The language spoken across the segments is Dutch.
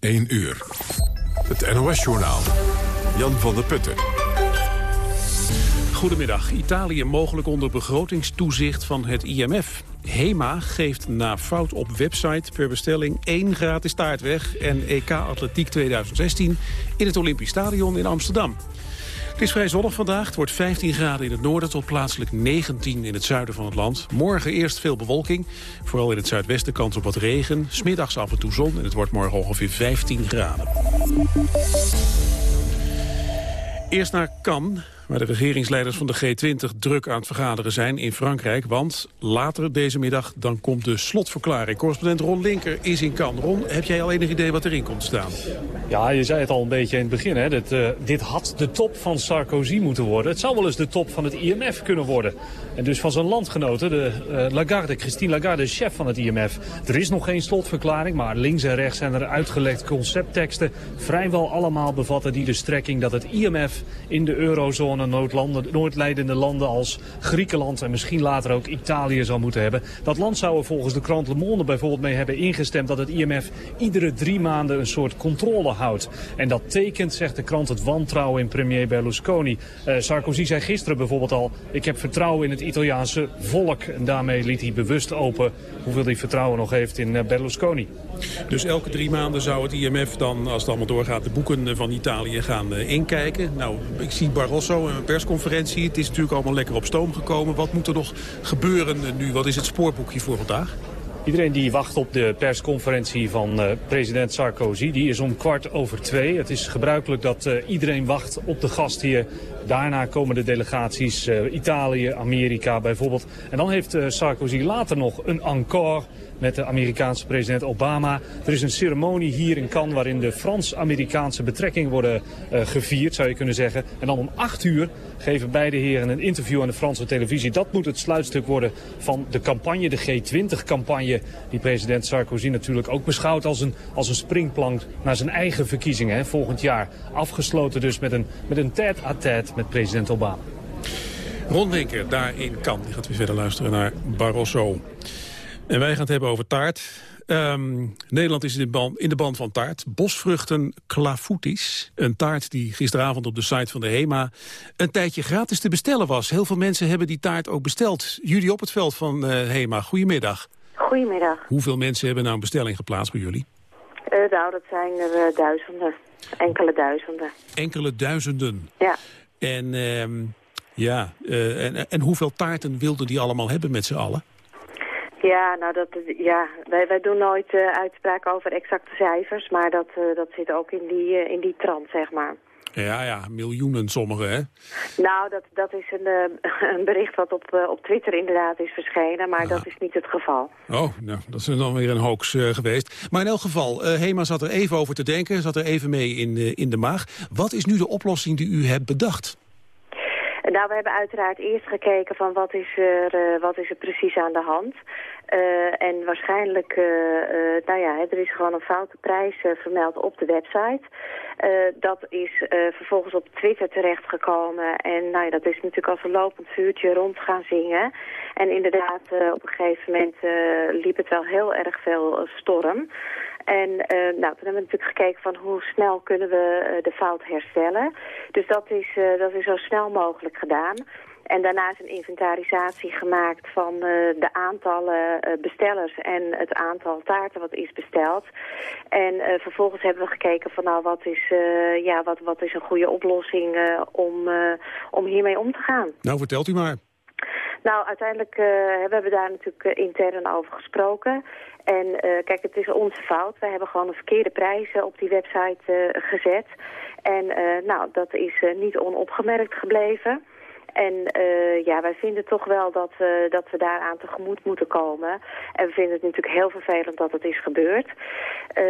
1 uur. Het NOS-journaal. Jan van der Putten. Goedemiddag. Italië mogelijk onder begrotingstoezicht van het IMF. HEMA geeft na fout op website per bestelling één gratis taart weg... en EK Atletiek 2016 in het Olympisch Stadion in Amsterdam. Het is vrij zonnig vandaag. Het wordt 15 graden in het noorden tot plaatselijk 19 in het zuiden van het land. Morgen eerst veel bewolking. Vooral in het zuidwesten kans op wat regen. Smiddags af en toe zon en het wordt morgen ongeveer 15 graden. Eerst naar Cannes waar de regeringsleiders van de G20 druk aan het vergaderen zijn in Frankrijk. Want later deze middag dan komt de slotverklaring. Correspondent Ron Linker is in Cannes. Ron, heb jij al enig idee wat erin komt staan? Ja, je zei het al een beetje in het begin. Hè? Dat, uh, dit had de top van Sarkozy moeten worden. Het zou wel eens de top van het IMF kunnen worden. En dus van zijn landgenoten, de uh, Lagarde, Christine Lagarde, chef van het IMF. Er is nog geen slotverklaring, maar links en rechts zijn er uitgelegd conceptteksten. Vrijwel allemaal bevatten die de strekking dat het IMF in de eurozone noodlanden, noodlijdende landen als Griekenland en misschien later ook Italië zal moeten hebben. Dat land zou er volgens de krant Le Monde bijvoorbeeld mee hebben ingestemd dat het IMF iedere drie maanden een soort controle houdt. En dat tekent, zegt de krant, het wantrouwen in premier Berlusconi. Uh, Sarkozy zei gisteren bijvoorbeeld al, ik heb vertrouwen in het Italiaanse volk. En daarmee liet hij bewust open hoeveel hij vertrouwen nog heeft in uh, Berlusconi. Dus elke drie maanden zou het IMF dan, als het allemaal doorgaat, de boeken van Italië gaan uh, inkijken. Nou, ik zie Barroso een persconferentie. Het is natuurlijk allemaal lekker op stoom gekomen. Wat moet er nog gebeuren nu? Wat is het spoorboekje voor vandaag? Iedereen die wacht op de persconferentie van uh, president Sarkozy, die is om kwart over twee. Het is gebruikelijk dat uh, iedereen wacht op de gast hier. Daarna komen de delegaties Italië, Amerika bijvoorbeeld. En dan heeft Sarkozy later nog een encore met de Amerikaanse president Obama. Er is een ceremonie hier in Cannes waarin de Frans-Amerikaanse betrekkingen worden uh, gevierd, zou je kunnen zeggen. En dan om acht uur geven beide heren een interview aan de Franse televisie. Dat moet het sluitstuk worden van de campagne, de G20-campagne... die president Sarkozy natuurlijk ook beschouwt als een, als een springplank naar zijn eigen verkiezingen hè, volgend jaar. Afgesloten dus met een, met een tête-à-tête met president Obama. Ron Winker, daar in Cannes. Die gaat weer verder luisteren naar Barroso. En wij gaan het hebben over taart. Um, Nederland is in de, band, in de band van taart. Bosvruchten clafoutis. Een taart die gisteravond op de site van de HEMA een tijdje gratis te bestellen was. Heel veel mensen hebben die taart ook besteld. Jullie op het veld van uh, HEMA, goedemiddag. Goedemiddag. Hoeveel mensen hebben nou een bestelling geplaatst bij jullie? Uh, nou, dat zijn er uh, duizenden. Enkele duizenden. Enkele duizenden? Ja. En, um, ja, en, en hoeveel taarten wilden die allemaal hebben met z'n allen? Ja, nou dat, ja, wij, wij doen nooit uh, uitspraken over exacte cijfers, maar dat, uh, dat zit ook in die, uh, in die trant, zeg maar. Ja, ja, miljoenen sommigen, hè? Nou, dat, dat is een, een bericht wat op, op Twitter inderdaad is verschenen, maar ah. dat is niet het geval. Oh, nou, dat is dan weer een hoax geweest. Maar in elk geval, Hema zat er even over te denken, zat er even mee in, in de maag. Wat is nu de oplossing die u hebt bedacht? Nou, we hebben uiteraard eerst gekeken van wat is er, uh, wat is er precies aan de hand. Uh, en waarschijnlijk, uh, nou ja, er is gewoon een foute prijs vermeld op de website. dat is vervolgens op Twitter terechtgekomen. En nou ja, dat is natuurlijk als een lopend vuurtje rond gaan zingen. En inderdaad, op een gegeven moment liep het wel heel erg veel storm. En uh, nou, toen hebben we natuurlijk gekeken van hoe snel kunnen we uh, de fout herstellen. Dus dat is, uh, dat is zo snel mogelijk gedaan. En daarna is een inventarisatie gemaakt van de aantallen bestellers en het aantal taarten wat is besteld. En vervolgens hebben we gekeken van nou wat is, ja, wat, wat is een goede oplossing om, om hiermee om te gaan. Nou vertelt u maar. Nou, uiteindelijk uh, hebben we daar natuurlijk uh, intern over gesproken. En uh, kijk, het is onze fout. We hebben gewoon een verkeerde prijzen op die website gezet. En nou, dat is niet onopgemerkt gebleven. En uh, ja, wij vinden toch wel dat, uh, dat we daaraan tegemoet moeten komen. En we vinden het natuurlijk heel vervelend dat het is gebeurd. Uh,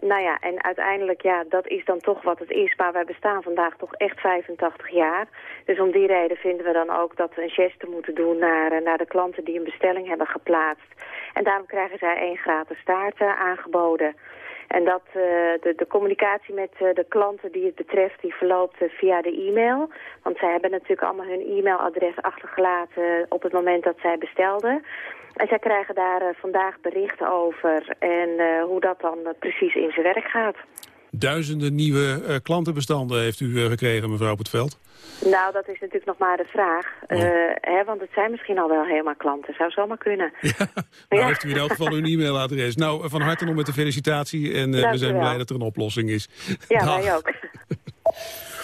nou ja, en uiteindelijk, ja, dat is dan toch wat het is. Maar wij bestaan vandaag toch echt 85 jaar. Dus om die reden vinden we dan ook dat we een geste moeten doen naar, naar de klanten die een bestelling hebben geplaatst. En daarom krijgen zij één gratis taart aangeboden. En dat, de, de communicatie met de klanten die het betreft, die verloopt via de e-mail. Want zij hebben natuurlijk allemaal hun e-mailadres achtergelaten op het moment dat zij bestelden. En zij krijgen daar vandaag berichten over en hoe dat dan precies in zijn werk gaat. Duizenden nieuwe uh, klantenbestanden heeft u uh, gekregen, mevrouw op het veld. Nou, dat is natuurlijk nog maar de vraag. Oh. Uh, hè, want het zijn misschien al wel helemaal klanten. Zou zomaar kunnen. Ja, nou heeft u in elk geval uw e-mailadres. Nou, van harte nog met de felicitatie. En we zijn blij dat er een oplossing is. Ja, wij ook.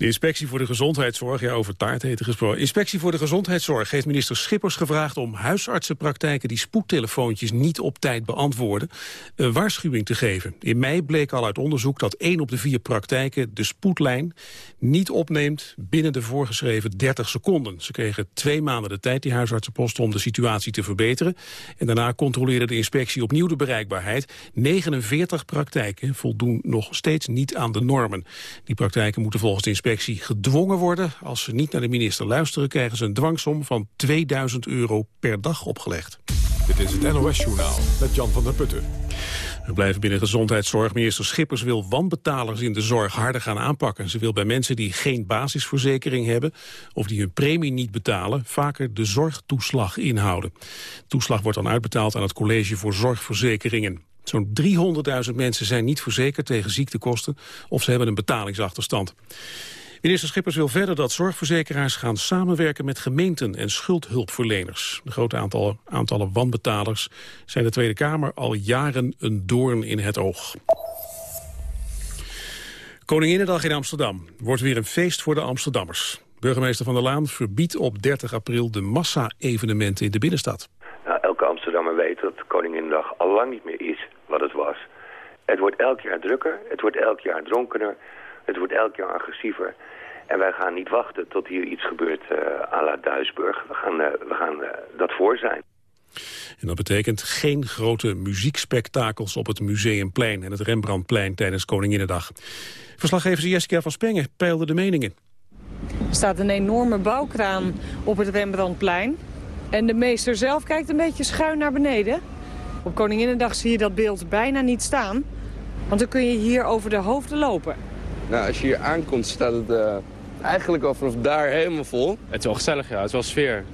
De inspectie voor de gezondheidszorg, ja over taart gesproken. Inspectie voor de gezondheidszorg heeft minister Schippers gevraagd om huisartsenpraktijken die spoedtelefoontjes niet op tijd beantwoorden, een waarschuwing te geven. In mei bleek al uit onderzoek dat één op de vier praktijken de spoedlijn niet opneemt binnen de voorgeschreven 30 seconden. Ze kregen twee maanden de tijd, die huisartsenposten, om de situatie te verbeteren. En daarna controleerde de inspectie opnieuw de bereikbaarheid. 49 praktijken voldoen nog steeds niet aan de normen. Die praktijken moeten volgens de inspectie gedwongen worden. Als ze niet naar de minister luisteren, krijgen ze een dwangsom van 2000 euro per dag opgelegd. Dit is het NOS-journaal met Jan van der Putten. We blijven binnen gezondheidszorg. Minister Schippers wil wanbetalers in de zorg harder gaan aanpakken. Ze wil bij mensen die geen basisverzekering hebben... of die hun premie niet betalen, vaker de zorgtoeslag inhouden. Toeslag wordt dan uitbetaald aan het College voor Zorgverzekeringen. Zo'n 300.000 mensen zijn niet verzekerd tegen ziektekosten... of ze hebben een betalingsachterstand. Minister Schippers wil verder dat zorgverzekeraars gaan samenwerken met gemeenten en schuldhulpverleners. De grote aantal, aantallen wanbetalers zijn de Tweede Kamer al jaren een doorn in het oog. Koninginnedag in Amsterdam wordt weer een feest voor de Amsterdammers. Burgemeester Van der Laan verbiedt op 30 april de massa-evenementen in de binnenstad. Nou, elke Amsterdammer weet dat Koninginnedag al lang niet meer is wat het was. Het wordt elk jaar drukker, het wordt elk jaar dronkener, het wordt elk jaar agressiever. En wij gaan niet wachten tot hier iets gebeurt uh, à la Duisburg. We gaan, uh, we gaan uh, dat voor zijn. En dat betekent geen grote muziekspektakels op het Museumplein en het Rembrandtplein tijdens Koninginnedag. Verslaggever Jessica van Spengen peilde de meningen. Er staat een enorme bouwkraan op het Rembrandtplein. En de meester zelf kijkt een beetje schuin naar beneden. Op Koninginnedag zie je dat beeld bijna niet staan. Want dan kun je hier over de hoofden lopen. Nou, als je hier aankomt staat het uh, eigenlijk al vanaf daar helemaal vol. Het is wel gezellig, ja. Het is wel sfeer.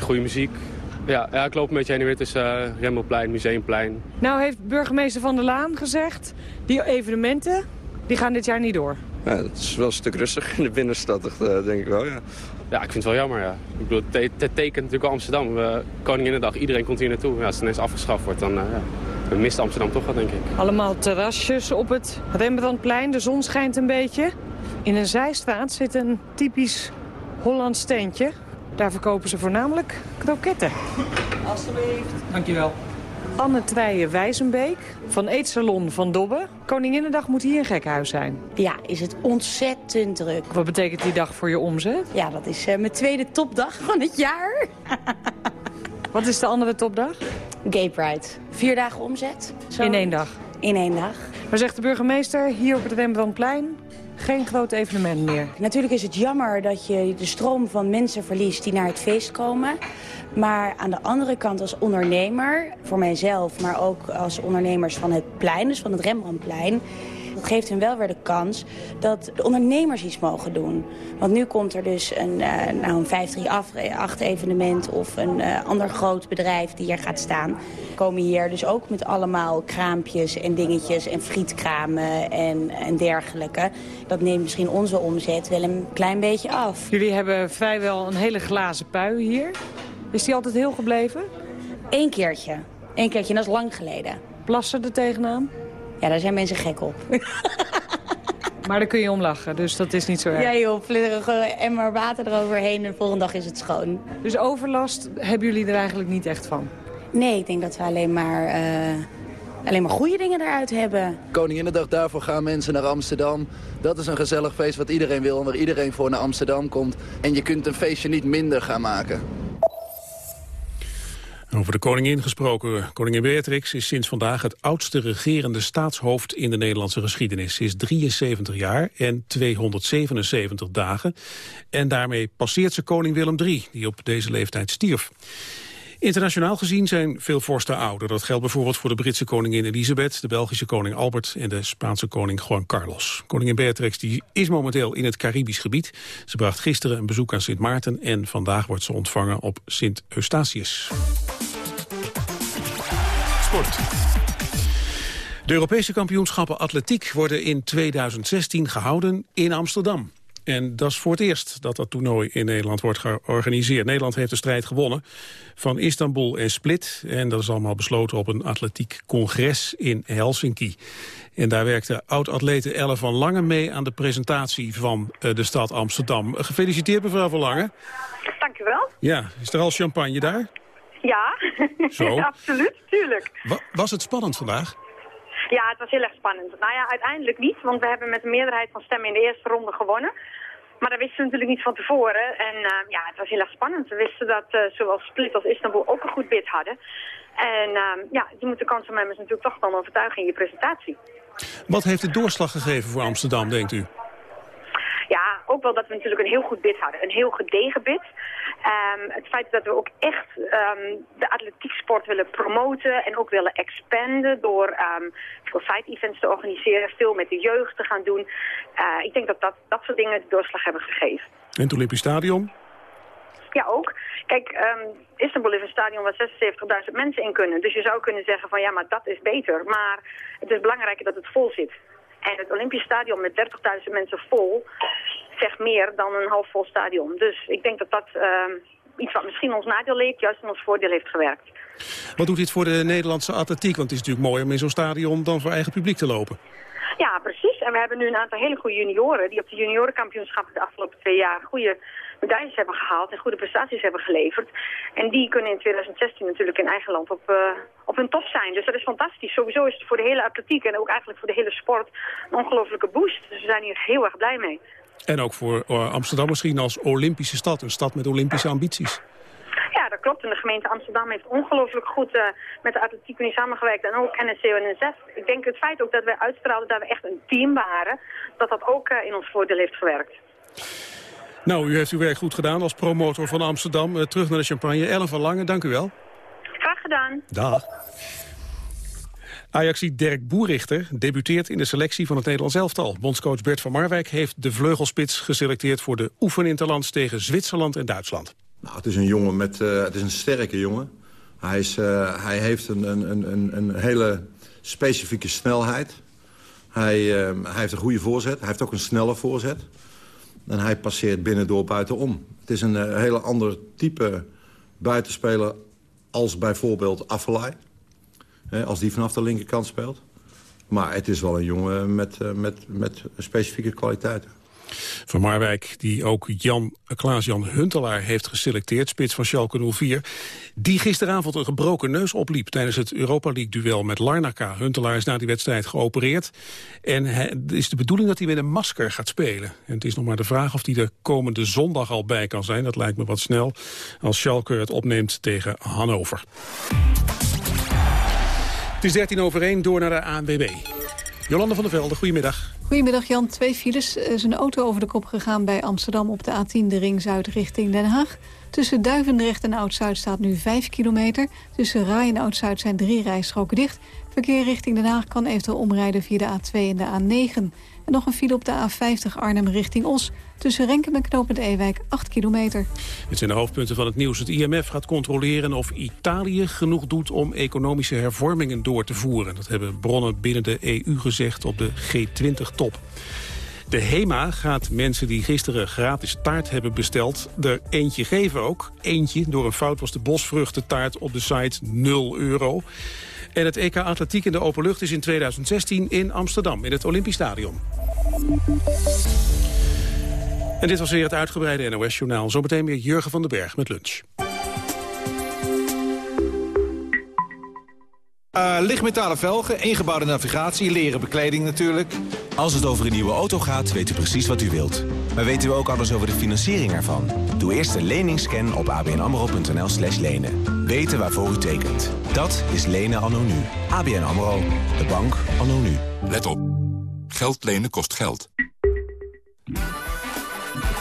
Goede muziek. Ja, ja, ik loop een beetje heen en weer tussen uh, Remmelplein, Museumplein. Nou heeft burgemeester Van der Laan gezegd... die evenementen die gaan dit jaar niet door. Ja, het is wel een stuk rustiger in de binnenstad, eh, denk ik wel, ja. Ja, ik vind het wel jammer, ja. Ik bedoel, het, tekent natuurlijk Amsterdam. Uh, Koninginnedag, iedereen komt hier naartoe. Ja, als het ineens afgeschaft wordt, dan uh, ja, dan mist Amsterdam toch wat, denk ik. Allemaal terrasjes op het Rembrandtplein. De zon schijnt een beetje. In een zijstraat zit een typisch Hollands tentje. Daar verkopen ze voornamelijk kroketten. Alsjeblieft. Dankjewel. Anne Twijen Wijzenbeek van Eetsalon van Dobbe. Koninginnedag moet hier een gekhuis zijn. Ja, is het ontzettend druk. Wat betekent die dag voor je omzet? Ja, dat is uh, mijn tweede topdag van het jaar. Wat is de andere topdag? Gay Pride. Vier dagen omzet. Zo. In één dag? In één dag. Maar zegt de burgemeester hier op het Rembrandtplein... geen groot evenement meer. Natuurlijk is het jammer dat je de stroom van mensen verliest die naar het feest komen. Maar aan de andere kant als ondernemer, voor mijzelf... maar ook als ondernemers van het plein, dus van het Rembrandtplein... geeft hen wel weer de kans dat de ondernemers iets mogen doen. Want nu komt er dus een, uh, nou een 538 evenement of een uh, ander groot bedrijf die hier gaat staan. Komen hier dus ook met allemaal kraampjes en dingetjes en frietkramen en, en dergelijke. Dat neemt misschien onze omzet wel een klein beetje af. Jullie hebben vrijwel een hele glazen pui hier. Is die altijd heel gebleven? Eén keertje. Eén keertje, en dat is lang geleden. Plassen er tegenaan? Ja, daar zijn mensen gek op. maar daar kun je om lachen, dus dat is niet zo erg. Ja joh, flitterige emmer water eroverheen en de volgende dag is het schoon. Dus overlast hebben jullie er eigenlijk niet echt van? Nee, ik denk dat we alleen maar... Uh alleen maar goede dingen eruit hebben. Koninginnedag, daarvoor gaan mensen naar Amsterdam. Dat is een gezellig feest wat iedereen wil en waar iedereen voor naar Amsterdam komt. En je kunt een feestje niet minder gaan maken. Over de koningin gesproken. Koningin Beatrix is sinds vandaag het oudste regerende staatshoofd in de Nederlandse geschiedenis. Ze is 73 jaar en 277 dagen. En daarmee passeert ze koning Willem III, die op deze leeftijd stierf. Internationaal gezien zijn veel vorsten ouder. Dat geldt bijvoorbeeld voor de Britse koningin Elisabeth... de Belgische koning Albert en de Spaanse koning Juan Carlos. Koningin Beatrix die is momenteel in het Caribisch gebied. Ze bracht gisteren een bezoek aan Sint Maarten... en vandaag wordt ze ontvangen op Sint Eustatius. Sport. De Europese kampioenschappen atletiek worden in 2016 gehouden in Amsterdam. En dat is voor het eerst dat dat toernooi in Nederland wordt georganiseerd. Nederland heeft de strijd gewonnen van Istanbul en Split. En dat is allemaal besloten op een atletiek congres in Helsinki. En daar werkte oud-atlete Elle van Lange mee aan de presentatie van eh, de stad Amsterdam. Gefeliciteerd mevrouw van Lange. Dank u wel. Ja, is er al champagne daar? Ja, Zo. absoluut, tuurlijk. Wa was het spannend vandaag? Ja, het was heel erg spannend. Nou ja, uiteindelijk niet, want we hebben met een meerderheid van stemmen in de eerste ronde gewonnen. Maar dat wisten we natuurlijk niet van tevoren. En uh, ja, het was heel erg spannend. We wisten dat uh, zowel Split als Istanbul ook een goed bid hadden. En uh, ja, je moet de kanshebbers natuurlijk toch dan overtuigen in je presentatie. Wat heeft de doorslag gegeven voor Amsterdam, denkt u? Ja, ook wel dat we natuurlijk een heel goed bid hadden. Een heel gedegen bid. Um, het feit dat we ook echt um, de atletieksport willen promoten en ook willen expanden door um, veel side-events te organiseren, veel met de jeugd te gaan doen. Uh, ik denk dat, dat dat soort dingen de doorslag hebben gegeven. En het Olympisch Stadion? Ja, ook. Kijk, um, Istanbul is een stadion waar 76.000 mensen in kunnen. Dus je zou kunnen zeggen van ja, maar dat is beter. Maar het is belangrijker dat het vol zit. En het Olympisch Stadion met 30.000 mensen vol zegt meer dan een halfvol stadion. Dus ik denk dat dat uh, iets wat misschien ons nadeel leek, juist in ons voordeel heeft gewerkt. Wat doet dit voor de Nederlandse atletiek? Want het is natuurlijk mooi om in zo'n stadion dan voor eigen publiek te lopen. Ja, precies. En we hebben nu een aantal hele goede junioren... die op de juniorenkampioenschappen de afgelopen twee jaar goede medailles hebben gehaald... en goede prestaties hebben geleverd. En die kunnen in 2016 natuurlijk in eigen land op, uh, op hun top zijn. Dus dat is fantastisch. Sowieso is het voor de hele atletiek en ook eigenlijk voor de hele sport een ongelofelijke boost. Dus we zijn hier heel erg blij mee. En ook voor Amsterdam misschien als Olympische stad. Een stad met Olympische ambities. Ja, dat klopt. En de gemeente Amsterdam heeft ongelooflijk goed uh, met de atletiek samengewerkt. En ook NSC en NSF. Ik denk het feit ook dat wij uitstraalden dat we echt een team waren... dat dat ook uh, in ons voordeel heeft gewerkt. Nou, u heeft uw werk goed gedaan als promotor van Amsterdam. Uh, terug naar de champagne. Ellen van Lange, dank u wel. Graag gedaan. Dag. Ajaxie Dirk Boerichter debuteert in de selectie van het Nederlands elftal. Bondscoach Bert van Marwijk heeft de vleugelspits geselecteerd... voor de oefeninterlands tegen Zwitserland en Duitsland. Nou, het is een jongen met, uh, het is een sterke jongen. Hij, is, uh, hij heeft een, een, een, een hele specifieke snelheid. Hij, uh, hij heeft een goede voorzet. Hij heeft ook een snelle voorzet. En hij passeert binnendoor buitenom. Het is een hele ander type buitenspeler als bijvoorbeeld Affelay. Als die vanaf de linkerkant speelt. Maar het is wel een jongen met, met, met specifieke kwaliteiten. Van Marwijk, die ook Jan, Klaas-Jan Huntelaar heeft geselecteerd, spits van Schalke 04, die gisteravond een gebroken neus opliep tijdens het Europa League-duel met Larnaca. Huntelaar is na die wedstrijd geopereerd en het is de bedoeling dat hij met een masker gaat spelen. En het is nog maar de vraag of hij er komende zondag al bij kan zijn. Dat lijkt me wat snel als Schalke het opneemt tegen Hannover. Het is 13 over 1, door naar de ANWB. Jolande van der Velde, goedemiddag. Goedemiddag Jan, twee files. Er is een auto over de kop gegaan bij Amsterdam op de A10, de ring Zuid richting Den Haag. Tussen Duivendrecht en Oud-Zuid staat nu 5 kilometer. Tussen Rai en Oud-Zuid zijn drie rijstroken dicht. Verkeer richting Den Haag kan eventueel omrijden via de A2 en de A9. En nog een file op de A50 Arnhem richting Os. Tussen Renkum en Knopend Ewijk 8 kilometer. Dit zijn de hoofdpunten van het nieuws. Het IMF gaat controleren of Italië genoeg doet om economische hervormingen door te voeren. Dat hebben bronnen binnen de EU gezegd op de G20-top. De HEMA gaat mensen die gisteren gratis taart hebben besteld... er eentje geven ook. Eentje, door een fout was de bosvruchtentaart op de site 0 euro. En het EK Atletiek in de openlucht is in 2016 in Amsterdam... in het Olympisch Stadion. En dit was weer het uitgebreide NOS-journaal. Zometeen weer Jurgen van den Berg met lunch. Uh, lichtmetalen velgen, ingebouwde navigatie, leren bekleding natuurlijk. Als het over een nieuwe auto gaat, weet u precies wat u wilt. Maar weten u ook alles over de financiering ervan? Doe eerst een leningsscan op abnamro.nl slash lenen. Weten waarvoor u tekent. Dat is lenen anno nu. ABN AMRO. De bank anno nu. Let op. Geld lenen kost geld.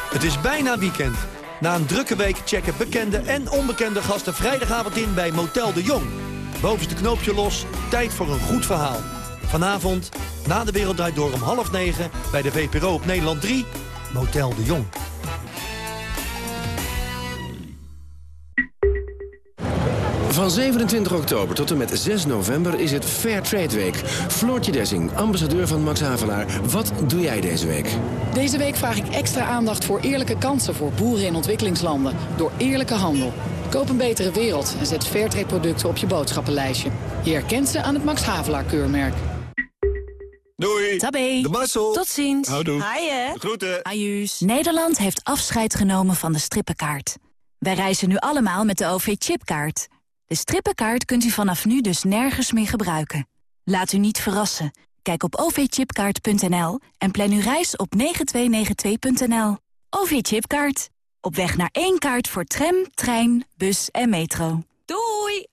Het is bijna weekend. Na een drukke week checken bekende en onbekende gasten vrijdagavond in bij Motel de Jong. Bovenste knoopje los, tijd voor een goed verhaal. Vanavond, na de Wereld Draait Door om half negen... bij de VPRO op Nederland 3, Motel de Jong. Van 27 oktober tot en met 6 november is het Fair Trade Week. Floortje Dessing, ambassadeur van Max Havelaar. Wat doe jij deze week? Deze week vraag ik extra aandacht voor eerlijke kansen voor boeren in ontwikkelingslanden. Door eerlijke handel. Koop een betere wereld en zet Fairtrade producten op je boodschappenlijstje. Je herkent ze aan het Max Havelaar keurmerk. Doei. Tabé. De Marcel. Tot ziens. Houdoe. Haaien. Groeten. Ajuus. Nederland heeft afscheid genomen van de strippenkaart. Wij reizen nu allemaal met de OV-chipkaart. De strippenkaart kunt u vanaf nu dus nergens meer gebruiken. Laat u niet verrassen. Kijk op ovchipkaart.nl en plan uw reis op 9292.nl. OV-chipkaart. Op weg naar één kaart voor tram, trein, bus en metro. Doei!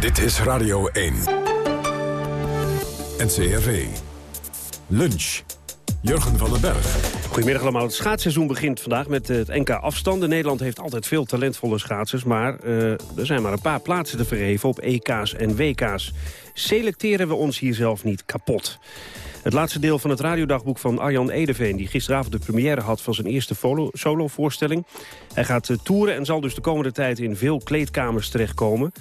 Dit is Radio 1. NCRV. Lunch. Jurgen van den Berg. Goedemiddag allemaal. Het schaatsseizoen begint vandaag met het NK afstanden. Nederland heeft altijd veel talentvolle schaatsers... maar uh, er zijn maar een paar plaatsen te verheven op EK's en WK's. Selecteren we ons hier zelf niet kapot? Het laatste deel van het radiodagboek van Arjan Edeveen... die gisteravond de première had van zijn eerste solo-voorstelling. Hij gaat uh, toeren en zal dus de komende tijd in veel kleedkamers terechtkomen...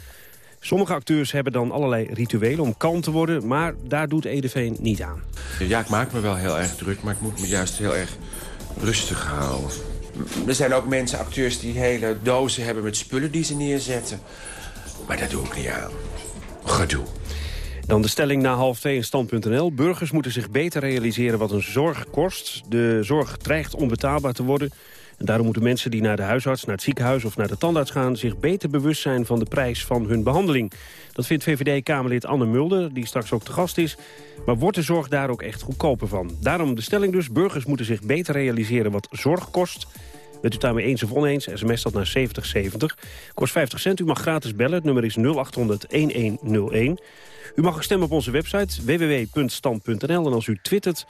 Sommige acteurs hebben dan allerlei rituelen om kalm te worden... maar daar doet Edeveen niet aan. Ja, ik maak me wel heel erg druk, maar ik moet me juist heel erg rustig houden. Er zijn ook mensen, acteurs, die hele dozen hebben met spullen die ze neerzetten. Maar dat doe ik niet aan. Gedoe. Dan de stelling na half twee in stand.nl. Burgers moeten zich beter realiseren wat een zorg kost. De zorg dreigt onbetaalbaar te worden... En daarom moeten mensen die naar de huisarts, naar het ziekenhuis of naar de tandarts gaan... zich beter bewust zijn van de prijs van hun behandeling. Dat vindt VVD-Kamerlid Anne Mulder, die straks ook te gast is. Maar wordt de zorg daar ook echt goedkoper van? Daarom de stelling dus, burgers moeten zich beter realiseren wat zorg kost... Bent u daarmee eens of oneens, sms dat naar 7070. Kost 50 cent, u mag gratis bellen. Het nummer is 0800-1101. U mag stemmen op onze website www.stand.nl. En als u twittert,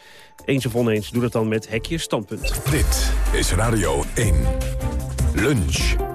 eens of oneens, doe dat dan met hekje standpunt. Dit is Radio 1. Lunch.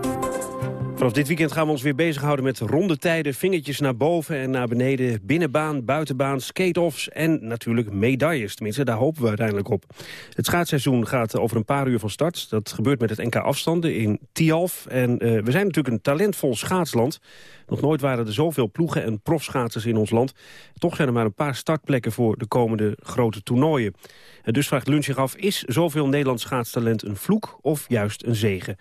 Vanaf dit weekend gaan we ons weer bezighouden met rondetijden, vingertjes naar boven en naar beneden, binnenbaan, buitenbaan, skate-offs en natuurlijk medailles. Tenminste, daar hopen we uiteindelijk op. Het schaatsseizoen gaat over een paar uur van start. Dat gebeurt met het NK afstanden in Tialf. En uh, we zijn natuurlijk een talentvol schaatsland. Nog nooit waren er zoveel ploegen en profschaatsers in ons land. Toch zijn er maar een paar startplekken voor de komende grote toernooien. En dus vraagt Lunch zich af, is zoveel Nederlands schaatstalent een vloek of juist een zegen?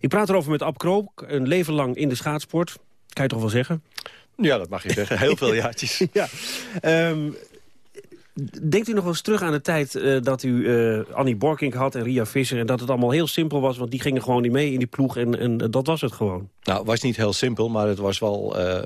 Ik praat erover met Ab Krook, een leven lang in de schaatsport. Kan je toch wel zeggen? Ja, dat mag je zeggen. Heel veel jaartjes. ja. Um, denkt u nog wel eens terug aan de tijd uh, dat u uh, Annie Borkink had en Ria Visser... en dat het allemaal heel simpel was, want die gingen gewoon niet mee in die ploeg... en, en dat was het gewoon? Nou, het was niet heel simpel, maar het was wel... Uh,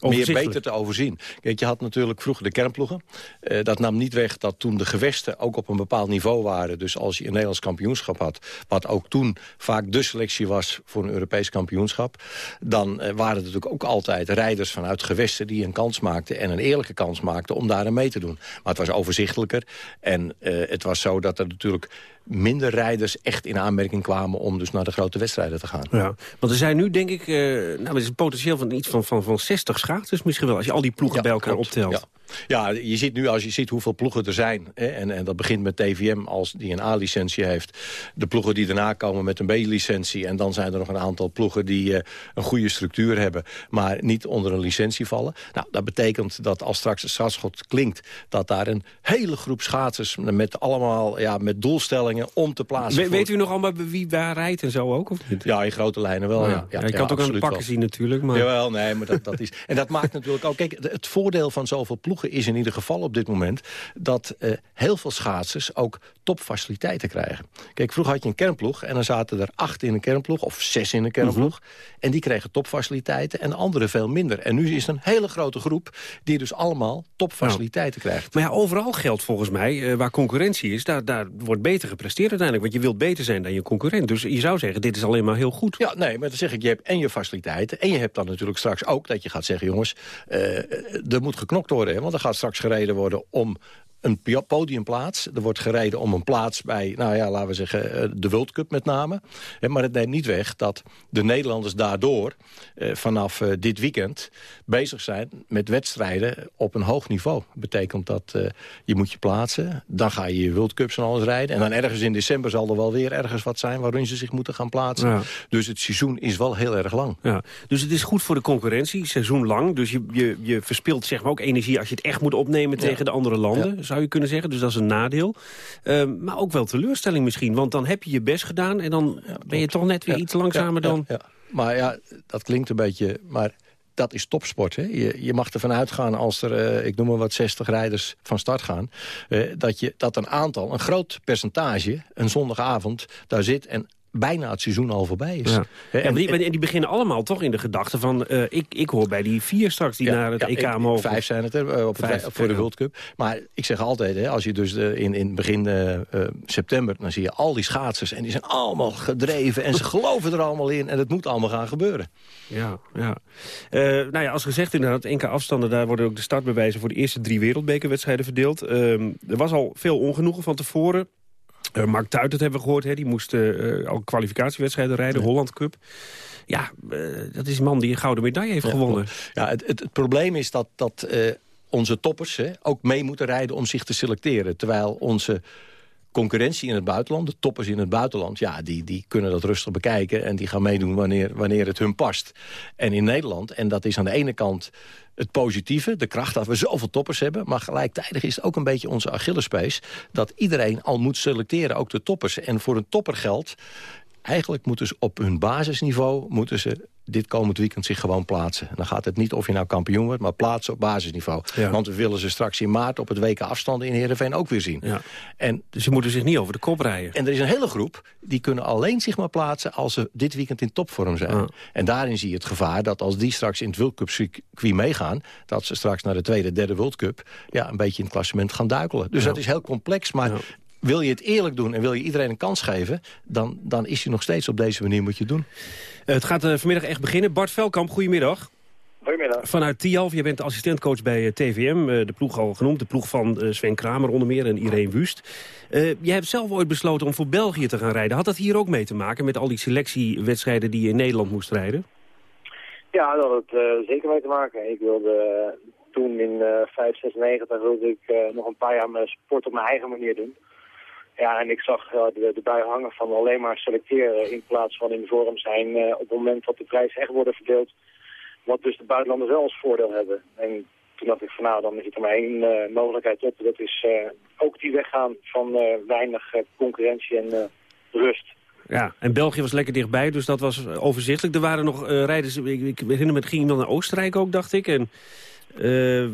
meer beter te overzien. Kijk, je had natuurlijk vroeger de kernploegen. Uh, dat nam niet weg dat toen de gewesten ook op een bepaald niveau waren. Dus als je een Nederlands kampioenschap had... wat ook toen vaak de selectie was voor een Europees kampioenschap... dan uh, waren er natuurlijk ook altijd rijders vanuit gewesten... die een kans maakten en een eerlijke kans maakten om daar aan mee te doen. Maar het was overzichtelijker. En uh, het was zo dat er natuurlijk minder rijders echt in aanmerking kwamen... om dus naar de grote wedstrijden te gaan. Ja, want er zijn nu, denk ik, uh, nou, er is een potentieel van iets van, van, van 60 schaatsers misschien wel... als je al die ploegen ja, bij elkaar klopt, optelt. Ja. Ja, je ziet nu, als je ziet hoeveel ploegen er zijn... Hè, en, en dat begint met TVM, als die een A-licentie heeft... de ploegen die daarna komen met een B-licentie... en dan zijn er nog een aantal ploegen die uh, een goede structuur hebben... maar niet onder een licentie vallen. Nou, dat betekent dat als straks het startschot klinkt... dat daar een hele groep schaatsers met allemaal ja, met doelstellingen om te plaatsen... We. Weet u nog allemaal wie waar rijdt en zo ook? Of niet? Ja, in grote lijnen wel, ja. ja, ja ik kan het ook aan de pakken zien natuurlijk. Maar... Jawel, nee, maar dat, dat is... En dat maakt natuurlijk ook... Kijk, het voordeel van zoveel ploegen is in ieder geval op dit moment... dat uh, heel veel schaatsers ook topfaciliteiten krijgen. Kijk, vroeger had je een kernploeg en dan zaten er acht in een kernploeg... of zes in een kernploeg. Mm -hmm. En die kregen topfaciliteiten en de anderen veel minder. En nu is het een hele grote groep die dus allemaal topfaciliteiten nou. krijgt. Maar ja, overal geldt volgens mij, uh, waar concurrentie is... Daar, daar wordt beter gepresteerd uiteindelijk. Want je wilt beter zijn dan je concurrent. Dus je zou zeggen, dit is alleen maar heel goed. Ja, nee, maar dan zeg ik, je hebt en je faciliteiten... en je hebt dan natuurlijk straks ook dat je gaat zeggen... jongens, uh, er moet geknokt worden, hè, want Want er gaat straks gereden worden om een podiumplaats. Er wordt gereden om een plaats bij, nou ja, laten we zeggen, eh, de World Cup met name. Maar het neemt niet weg dat de Nederlanders daardoor eh, vanaf eh, dit weekend bezig zijn met wedstrijden op een hoog niveau. Dat betekent dat je moet je plaatsen, dan ga je je World Cups en alles rijden. En dan ergens in december zal er wel weer ergens wat zijn waarin ze zich moeten gaan plaatsen. Dus het seizoen is wel heel erg lang. Ja. Dus het is goed voor de concurrentie, seizoen lang. Dus je, je, je verspilt zeg maar ook energie als je het echt moet opnemen tegen de andere landen zou je kunnen zeggen. Dus dat is een nadeel. Ehm, maar ook wel teleurstelling misschien. Want dan heb je je best gedaan en dan ben je toch net weer iets langzamer dan... Maar ja, dat klinkt een beetje... Maar dat is topsport. Hè? Je, je mag ervan uitgaan als er, uh, ik noem maar wat, 60 rijders van start gaan... Uh, dat, je, dat een aantal, een groot percentage, een zondagavond daar zit... en bijna het seizoen al voorbij is. en, die, die, beginnen allemaal toch in de gedachte van... Uh, ik, ik hoor bij die vier straks die naar het EK mogen. Vijf zijn het er, uh, op vijf, voor de World Cup. Maar ik zeg altijd, hè, als je dus uh, in, in begin september... dan zie je al die schaatsers en die zijn allemaal gedreven... en ze geloven er allemaal in en het moet allemaal gaan gebeuren. Ja, ja. nou ja, als gezegd inderdaad, enkele afstanden... daar worden ook de startbewijzen voor de eerste drie wereldbekerwedstrijden verdeeld. Ehm, er was al veel ongenoegen van tevoren... Uh, Mark Tuit, dat hebben we gehoord, hè, die moest uh, al kwalificatiewedstrijden rijden, Holland Cup. Ja, uh, dat is een man die een gouden medaille heeft gewonnen. Ja, het, het, het, probleem is dat, dat onze toppers hè, ook mee moeten rijden om zich te selecteren. Terwijl onze concurrentie in het buitenland, de toppers in het buitenland... ja, die, die kunnen dat rustig bekijken en die gaan meedoen wanneer, wanneer het hun past. En in Nederland, en dat is aan de ene kant het positieve, de kracht dat we zoveel toppers hebben... maar gelijktijdig is het ook een beetje onze Achillespees... dat iedereen al moet selecteren, ook de toppers. En voor een topper geldt, eigenlijk moeten ze op hun basisniveau... moeten ze dit komend weekend zich gewoon plaatsen. En dan gaat het niet of je nou kampioen wordt, maar plaatsen op basisniveau. Want we willen ze straks in maart op het weken afstanden in Heerenveen ook weer zien. Ja. En, dus ze moeten zich niet over de kop rijden. En er is een hele groep, die kunnen alleen zich maar plaatsen... als ze dit weekend in topvorm zijn. En daarin zie je het gevaar dat als die straks in het World Cup circuit meegaan... dat ze straks naar de tweede, derde World Cup... Ja, een beetje in het klassement gaan duikelen. Dus dat is heel complex, maar wil je het eerlijk doen en wil je iedereen een kans geven... dan, dan is je nog steeds op deze manier moet je doen. Uh, het gaat uh, vanmiddag echt beginnen. Bart Velkamp, goedemiddag. Goedemiddag. Vanuit Tialf, je bent assistentcoach bij uh, TVM, de ploeg al genoemd. De ploeg van Sven Kramer onder meer en Irene Wust. je hebt zelf ooit besloten om voor België te gaan rijden. Had dat hier ook mee te maken met al die selectiewedstrijden die je in Nederland moest rijden? Ja, dat had het zeker mee te maken. Ik wilde toen in uh, 5, 6, 9, wilde ik nog een paar jaar mijn sport op mijn eigen manier doen. Ja, en ik zag uh, de, bui hangen van alleen maar selecteren in plaats van in vorm zijn uh, op het moment dat de prijzen echt worden verdeeld. Wat dus de buitenlanders wel als voordeel hebben. En toen dacht ik van nou, dan zit er maar één uh, mogelijkheid op. Dat is ook die weggaan van weinig concurrentie en rust. Ja, en België was lekker dichtbij, dus dat was overzichtelijk. Er waren nog rijders, ik, ik herinner me, het ging iemand naar Oostenrijk ook, dacht ik. En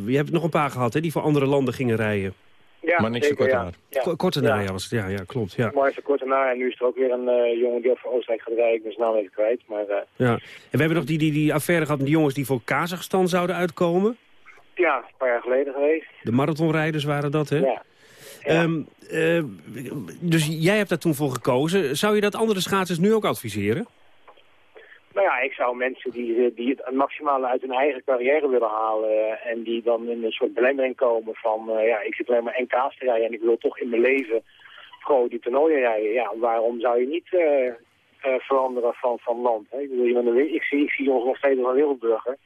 je hebt nog een paar gehad, hè, die voor andere landen gingen rijden. Ja, maar niks voor Kortenaar. Ja. Kortenaar, ja. was het. Ja, ja, klopt. Ja. Marcel Kortenaar en nu is er ook weer een uh, jongen die voor Oostenrijk gaat rijden. Ik ben zijn naam even kwijt. Maar, uh, ja. En we hebben nog die, die, die affaire gehad met die jongens die voor Kazachstan zouden uitkomen. Ja, een paar jaar geleden geweest. De marathonrijders waren dat, hè? Ja. Um, uh, dus jij hebt daar toen voor gekozen. Zou je dat andere schaatsers nu ook adviseren? Nou ja, ik zou mensen die, die het maximale uit hun eigen carrière willen halen... en die dan in een soort belemmering komen van... Uh, ja, ik zit alleen maar NK's te rijden en ik wil toch in mijn leven gewoon die toernooien rijden. Ja, waarom zou je niet veranderen van, van land? Hè? Ik, zie, ik zie ons nog steeds als wereldburger.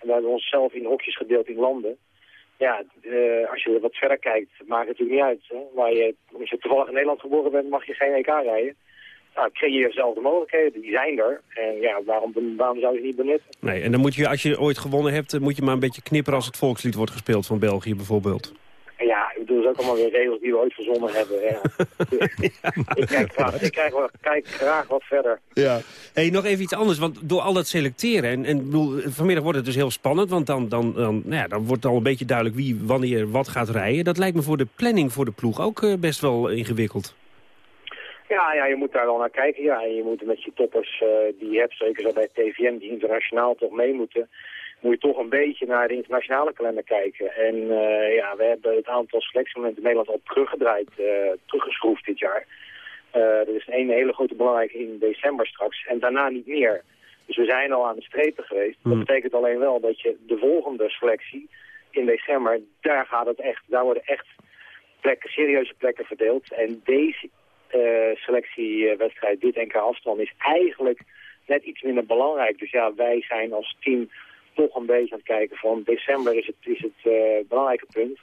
En we hebben onszelf in hokjes gedeeld in landen. Ja, als je wat verder kijkt, maakt het natuurlijk niet uit. Hè? Je, als je toevallig in Nederland geboren bent, mag je geen EK rijden nou, creëer zelf de mogelijkheden. Die zijn er. En ja, waarom, waarom zou je ze niet benutten? Nee, en dan moet je, als je ooit gewonnen hebt, moet je maar een beetje knipperen als het volkslied wordt gespeeld van België bijvoorbeeld. Ja, ik bedoel, dat is ook allemaal weer regels die we ooit verzonnen hebben. Ja. ik, kijk graag, ik kijk, kijk, graag wat verder. Ja. Hey, nog even iets anders, want door al dat selecteren... en, en bedoel, vanmiddag wordt het dus heel spannend... want dan, dan, dan, nou ja, dan wordt al een beetje duidelijk wie wanneer wat gaat rijden. Dat lijkt me voor de planning voor de ploeg ook uh, best wel ingewikkeld. Ja, ja, je moet daar wel naar kijken. Ja. En je moet met je toppers uh, die je hebt, zeker zo bij TVM, die internationaal toch mee moeten, moet je toch een beetje naar de internationale kalender kijken. En uh, ja, we hebben het aantal selectiemomenten in Nederland al teruggedraaid, uh, teruggeschroefd dit jaar. er is een hele grote belangrijke in december straks en daarna niet meer. Dus we zijn al aan de strepen geweest. Dat hmm. betekent alleen wel dat je de volgende selectie in december, daar gaat het echt, daar worden echt plekken, serieuze plekken verdeeld. En deze uh, selectiewedstrijd, dit NK afstand, is eigenlijk net iets minder belangrijk. Dus ja, wij zijn als team toch een beetje aan het kijken van december is het, is het uh, belangrijke punt.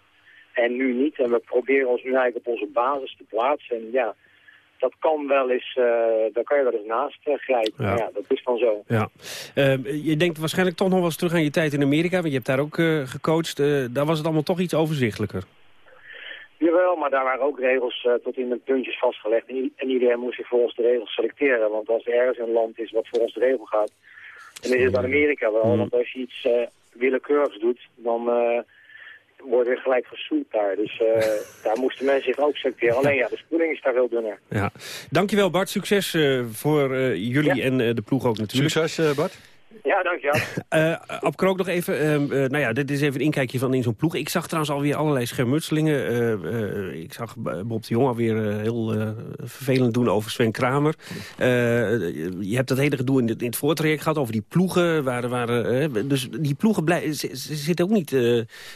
En nu niet. En we proberen ons nu eigenlijk op onze basis te plaatsen. En ja, dat kan wel eens, uh, daar kan je wel eens naast uh, grijpen. Ja. ja. dat is dan zo. Ja. Uh, je denkt waarschijnlijk toch nog wel eens terug aan je tijd in Amerika, want je hebt daar ook gecoacht. daar was het allemaal toch iets overzichtelijker. Jawel, maar daar waren ook regels tot in de puntjes vastgelegd. En iedereen moest zich volgens de regels selecteren. Want als er ergens een land is wat volgens de regel gaat, dan is het aan Amerika wel. Mm. Want als je iets willekeurigs doet, dan worden gelijk gesoept daar. Dus uh, daar moesten mensen zich ook selecteren. Alleen ja, de spoeling is daar veel dunner. Ja. Dankjewel Bart, succes uh, voor uh, jullie en de ploeg ook natuurlijk. Succes Bart. Ja, dankjewel. Uh, Ab Krook nog even. Uh, uh, nou ja, dit is even een inkijkje van in zo'n ploeg. Ik zag trouwens alweer allerlei schermutselingen. ik zag Bob de Jong alweer heel vervelend doen over Sven Kramer. je hebt dat hele gedoe in, het, in het voortraject gehad over die ploegen. Waren, waren, dus die ploegen blij, ze, ze zitten ook niet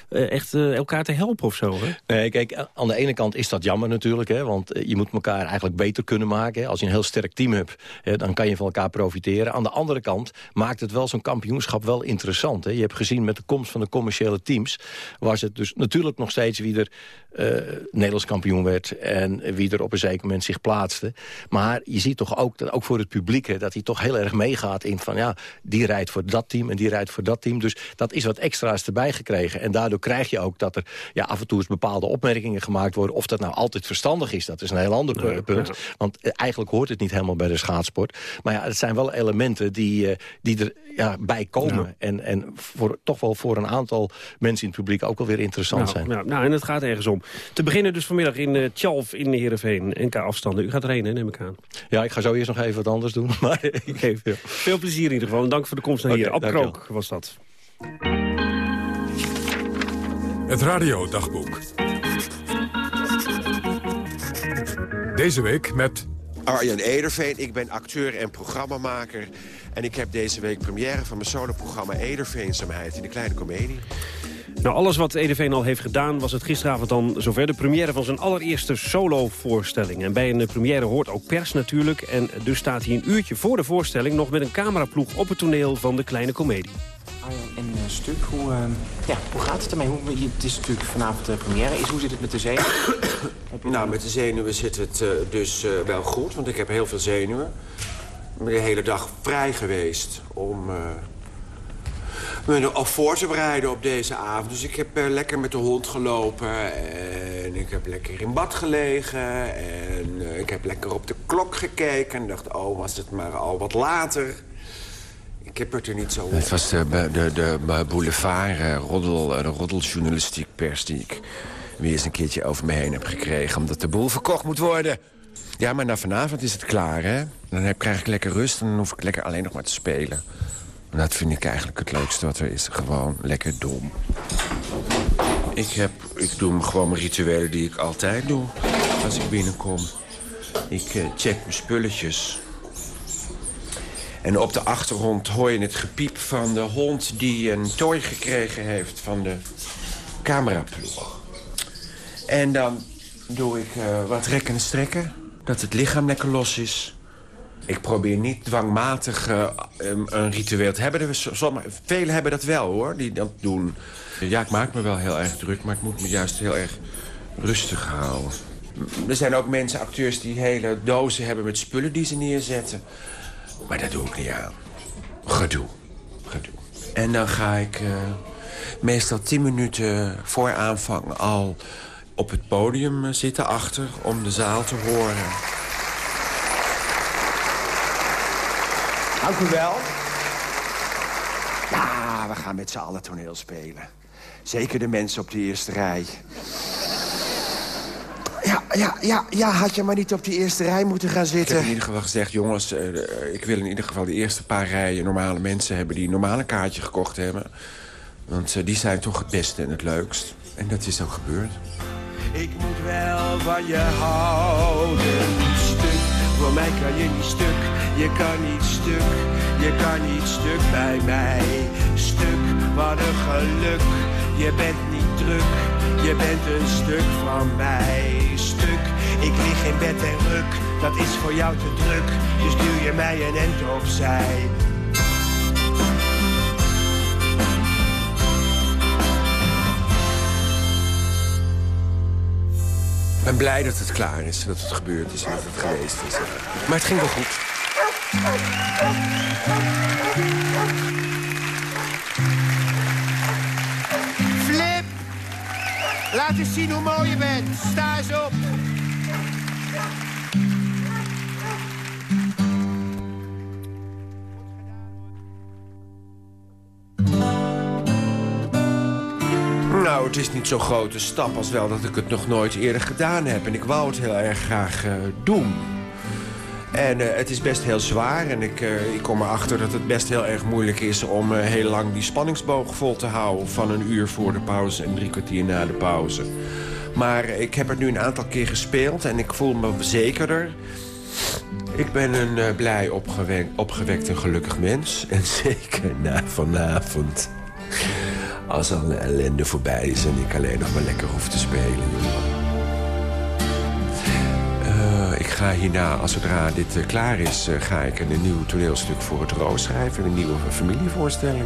echt elkaar te helpen of zo. Hè? Nee, kijk, aan de ene kant is dat jammer natuurlijk. Hè, want je moet elkaar eigenlijk beter kunnen maken. Hè. Als je een heel sterk team hebt, hè, dan kan je van elkaar profiteren. Aan de andere kant maakt het wel zo'n kampioenschap wel interessant. Hè? Je hebt gezien met de komst van de commerciële teams... was het dus natuurlijk nog steeds wie er uh, Nederlands kampioen werd... en wie er op een zeker moment zich plaatste. Maar je ziet toch ook, dat, ook voor het publiek... Hè, dat hij toch heel erg meegaat in van... ja, die rijdt voor dat team en die rijdt voor dat team. Dus dat is wat extra's erbij gekregen. En daardoor krijg je ook dat er ja, af en toe eens bepaalde opmerkingen gemaakt worden. Of dat nou altijd verstandig is, dat is een heel ander punt. Want eh, eigenlijk hoort het niet helemaal bij de schaatsport. Maar ja, het zijn wel elementen die, uh, die er ja, bij komen. En, en voor, toch wel voor een aantal mensen in het publiek ook wel weer interessant zijn. Nou, nou, en het gaat ergens om. Te beginnen dus vanmiddag in uh, Tjalf in de Heerenveen. NK afstanden. U gaat erheen, hè, neem ik aan. Ja, ik ga zo eerst nog even wat anders doen. Maar ik geef veel. veel plezier in ieder geval. En dank voor de komst naar okay, hier. Ab was dat. Het radiodagboek. Deze week met... Arjen Ederveen, ik ben acteur en programmamaker. En ik heb deze week première van mijn soloprogramma Ederveenzaamheid in de Kleine Comedie. Nou, alles wat Edeveen al heeft gedaan was het gisteravond dan zover de première van zijn allereerste solo-voorstelling. En bij een première hoort ook pers natuurlijk. En dus staat hij een uurtje voor de voorstelling nog met een cameraploeg op het toneel van de Kleine Comedie. En uh, stuk, hoe, uh, ja, hoe gaat het ermee? Hoe, het is natuurlijk vanavond de première. Is, hoe zit het met de zenuwen? nou, met de zenuwen zit het uh, dus wel goed, want ik heb heel veel zenuwen ben de hele dag vrij geweest om me al voor te bereiden op deze avond. Dus ik heb lekker met de hond gelopen en ik heb lekker in bad gelegen. En ik heb lekker op de klok gekeken en dacht, oh, was het maar al wat later. Ik heb het er niet zo... Het was de, de, de boulevard, roddel, de roddeljournalistiek pers die ik weer eens een keertje over me heen heb gekregen... omdat de boel verkocht moet worden. Ja, maar na vanavond is het klaar, hè? Dan heb, krijg ik lekker rust en dan hoef ik lekker alleen nog maar te spelen. En dat vind ik eigenlijk het leukste wat er is. Gewoon lekker dom. Ik, heb, ik doe gewoon mijn rituelen die ik altijd doe als ik binnenkom. Ik uh, check mijn spulletjes. En op de achtergrond hoor je het gepiep van de hond... die een tooi gekregen heeft van de cameraploeg. En dan doe ik uh, wat rekken en strekken dat het lichaam lekker los is. Ik probeer niet dwangmatig uh, een ritueel te hebben. Velen hebben dat wel, hoor, die dat doen. Ja, ik maak me wel heel erg druk, maar ik moet me juist heel erg rustig houden. Er zijn ook mensen, acteurs, die hele dozen hebben met spullen die ze neerzetten. Maar dat doe ik niet aan. Gedoe. Gedoe. En dan ga ik uh, meestal tien minuten voor aanvang al op het podium eh, zitten achter om de zaal te horen. Dank u wel. Ja, we gaan met z'n allen toneel spelen. Zeker de mensen op de eerste rij. Ja, ja, ja, had je maar niet op die eerste rij moeten gaan zitten. Ik heb in ieder geval gezegd, jongens, uh, ik wil in ieder geval de eerste paar rijen normale mensen hebben... die een normale kaartje gekocht hebben. Want uh, die zijn toch het beste en het leukst. En dat is ook gebeurd. Ik moet wel van je houden, stuk. Voor mij kan je niet stuk, je kan niet stuk. Je kan niet stuk bij mij, stuk. Wat een geluk, Je bent niet druk, je bent een stuk van mij. Stuk, ik lig in bed en ruk, dat is voor jou te druk. Dus duw je mij een end opzij. Ik ben blij dat het klaar is, dat het gebeurd is en dat het geweest is. Maar het ging wel goed. Laat zien hoe mooi je bent. Sta eens op. Nou, het is niet zo'n grote stap als wel dat ik het nog nooit eerder gedaan heb. En ik wou het heel erg graag eh, doen. En eh, het is best heel zwaar. En ik, eh, ik kom erachter dat het best heel erg moeilijk is... om eh, heel lang die spanningsboog vol te houden... van een uur voor de pauze en drie kwartier na de pauze. Maar ik heb het nu een aantal keer gespeeld... en ik voel me zekerder. Ik ben een blij, opgewekt, opgewekt en gelukkig mens. En zeker na vanavond. Als alle ellende voorbij is en ik alleen nog maar lekker hoef te spelen, ga hierna, als zodra dit eh, klaar is, eh, ga ik een, nieuw toneelstuk voor het Roos schrijven. Een nieuwe familievoorstelling.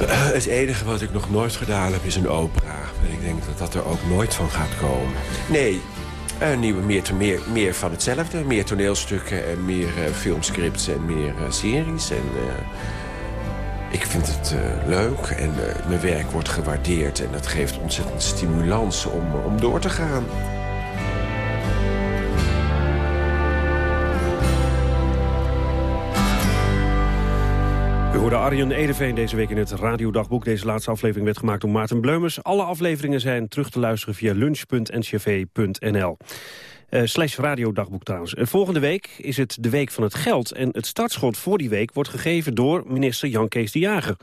Eh, het enige wat ik nog nooit gedaan heb is een opera. En ik denk dat dat er ook nooit van gaat komen. Nee, een nieuwe, meer, meer, meer van hetzelfde. Meer toneelstukken en meer filmscripts en meer series. En, ik vind het leuk en mijn werk wordt gewaardeerd. En dat geeft ontzettend stimulans om, om door te gaan. We hoorden Arjen Edeveen deze week in het radiodagboek. Deze laatste aflevering werd gemaakt door Maarten Bleumers. Alle afleveringen zijn terug te luisteren via lunch.ncv.nl. Eh slash radiodagboek trouwens. Eh, volgende week is het de Week van het Geld. En het startschot voor die week wordt gegeven door minister Jan Kees de Jager.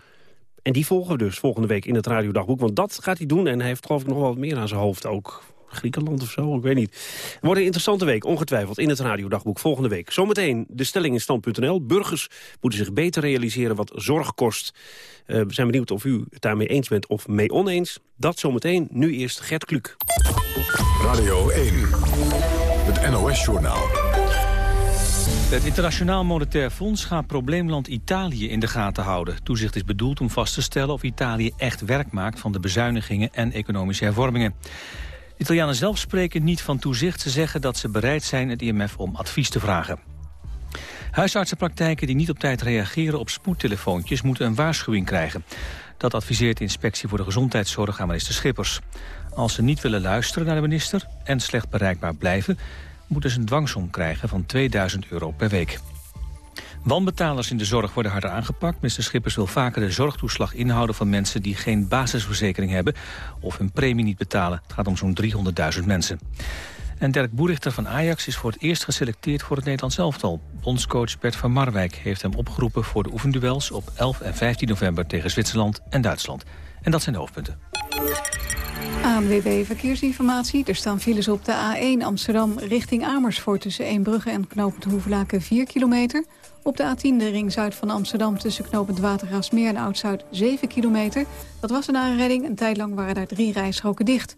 En die volgen we dus volgende week in het radiodagboek. Want dat gaat hij doen en hij heeft geloof ik nog wel wat meer aan zijn hoofd ook. Griekenland of zo, ik weet niet. Het wordt een interessante week, ongetwijfeld, in het radiodagboek volgende week. Zometeen de stelling in stand.nl. Burgers moeten zich beter realiseren wat zorg kost. Eh, we zijn benieuwd of u het daarmee eens bent of mee oneens. Dat zometeen, nu eerst Gert Kluk. Radio 1, het NOS-journaal. Het Internationaal Monetair Fonds gaat probleemland Italië in de gaten houden. Toezicht is bedoeld om vast te stellen of Italië echt werk maakt van de bezuinigingen en economische hervormingen. De Italianen zelf spreken niet van toezicht. Ze zeggen dat ze bereid zijn het IMF om advies te vragen. Huisartsenpraktijken die niet op tijd reageren op spoedtelefoontjes moeten een waarschuwing krijgen. Dat adviseert de Inspectie voor de Gezondheidszorg aan minister Schippers. Als ze niet willen luisteren naar de minister en slecht bereikbaar blijven... moeten ze een dwangsom krijgen van 2000 euro per week. Wanbetalers in de zorg worden harder aangepakt. Minister Schippers wil vaker de zorgtoeslag inhouden van mensen die geen basisverzekering hebben of hun premie niet betalen. Het gaat om zo'n 300.000 mensen. En Dirk Boerichter van Ajax is voor het eerst geselecteerd voor het Nederlands elftal. Bondscoach Bert van Marwijk heeft hem opgeroepen voor de oefenduels op 11 en 15 november tegen Zwitserland en Duitsland. En dat zijn de hoofdpunten. ANWB Verkeersinformatie. Er staan files op de A1 Amsterdam richting Amersfoort... tussen Eembrugge en knooppunt Hoevelaken 4 kilometer. Op de A10 de ring zuid van Amsterdam tussen knooppunt Watergraafsmeer en Oud-Zuid 7 kilometer. Dat was een aanrijding. Een tijd lang waren daar drie rijstroken dicht.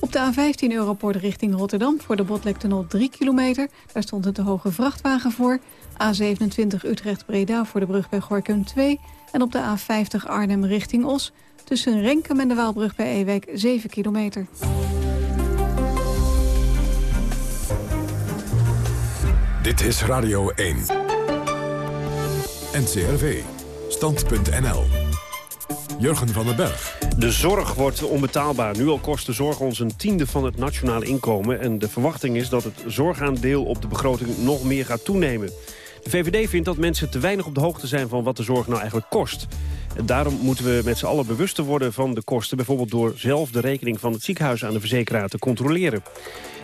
Op de A15 Europort richting Rotterdam voor de Botlektunnel 3 kilometer. Daar stond een te hoge vrachtwagen voor. A27 Utrecht-Breda voor de brug bij Gorkum 2. En op de A50 Arnhem richting Os tussen Renkum en de Waalbrug bij Ewijk 7 kilometer. Dit is Radio 1. NCRV. Stand.nl. Jurgen van den Berg. De zorg wordt onbetaalbaar. Nu al kost de zorg ons een tiende van het nationale inkomen. En de verwachting is dat het zorgaandeel op de begroting nog meer gaat toenemen. De VVD vindt dat mensen te weinig op de hoogte zijn van wat de zorg nou eigenlijk kost. Daarom moeten we met z'n allen bewuster worden van de kosten. Bijvoorbeeld door zelf de rekening van het ziekenhuis aan de verzekeraar te controleren.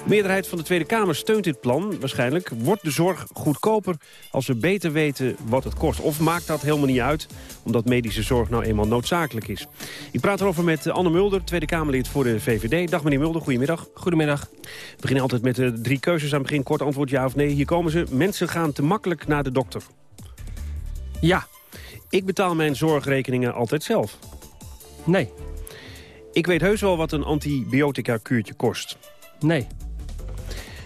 De meerderheid van de Tweede Kamer steunt dit plan. Waarschijnlijk wordt de zorg goedkoper als we beter weten wat het kost. Of maakt dat helemaal niet uit, omdat medische zorg nou eenmaal noodzakelijk is. Ik praat erover met Anne Mulder, Tweede Kamerlid voor de VVD. Dag meneer Mulder, goedemiddag. Goedemiddag. We beginnen altijd met de drie keuzes aan het begin. Kort antwoord ja of nee. Hier komen ze. Mensen gaan te makkelijk naar de dokter. Ja. Ik betaal mijn zorgrekeningen altijd zelf. Nee. Ik weet heus wel wat een antibiotica-kuurtje kost. Nee.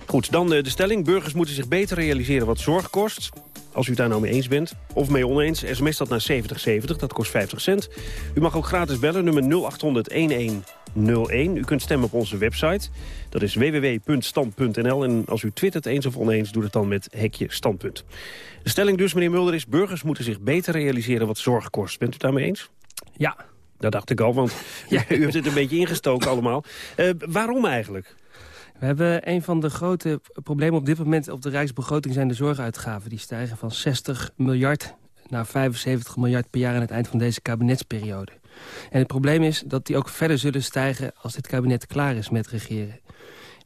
Goed, dan de stelling. Burgers moeten zich beter realiseren wat zorg kost. Als u daar nou mee eens bent. Of mee oneens, sms dat naar 7070, dat kost 50 cent. U mag ook gratis bellen, nummer 0800-1101. U kunt stemmen op onze website. Dat is www.stand.nl. En als u twittert eens of oneens, doe het dan met hekje standpunt. De stelling dus, meneer Mulder, is... burgers moeten zich beter realiseren wat zorg kost. Bent u daarmee eens? Ja. Dat dacht ik al, want ja. u hebt het een beetje ingestoken allemaal. Uh, waarom eigenlijk? We hebben een van de grote problemen op dit moment op de rijksbegroting zijn de zorguitgaven. Die stijgen van 60 miljard naar 75 miljard per jaar aan het eind van deze kabinetsperiode. En het probleem is dat die ook verder zullen stijgen als dit kabinet klaar is met regeren.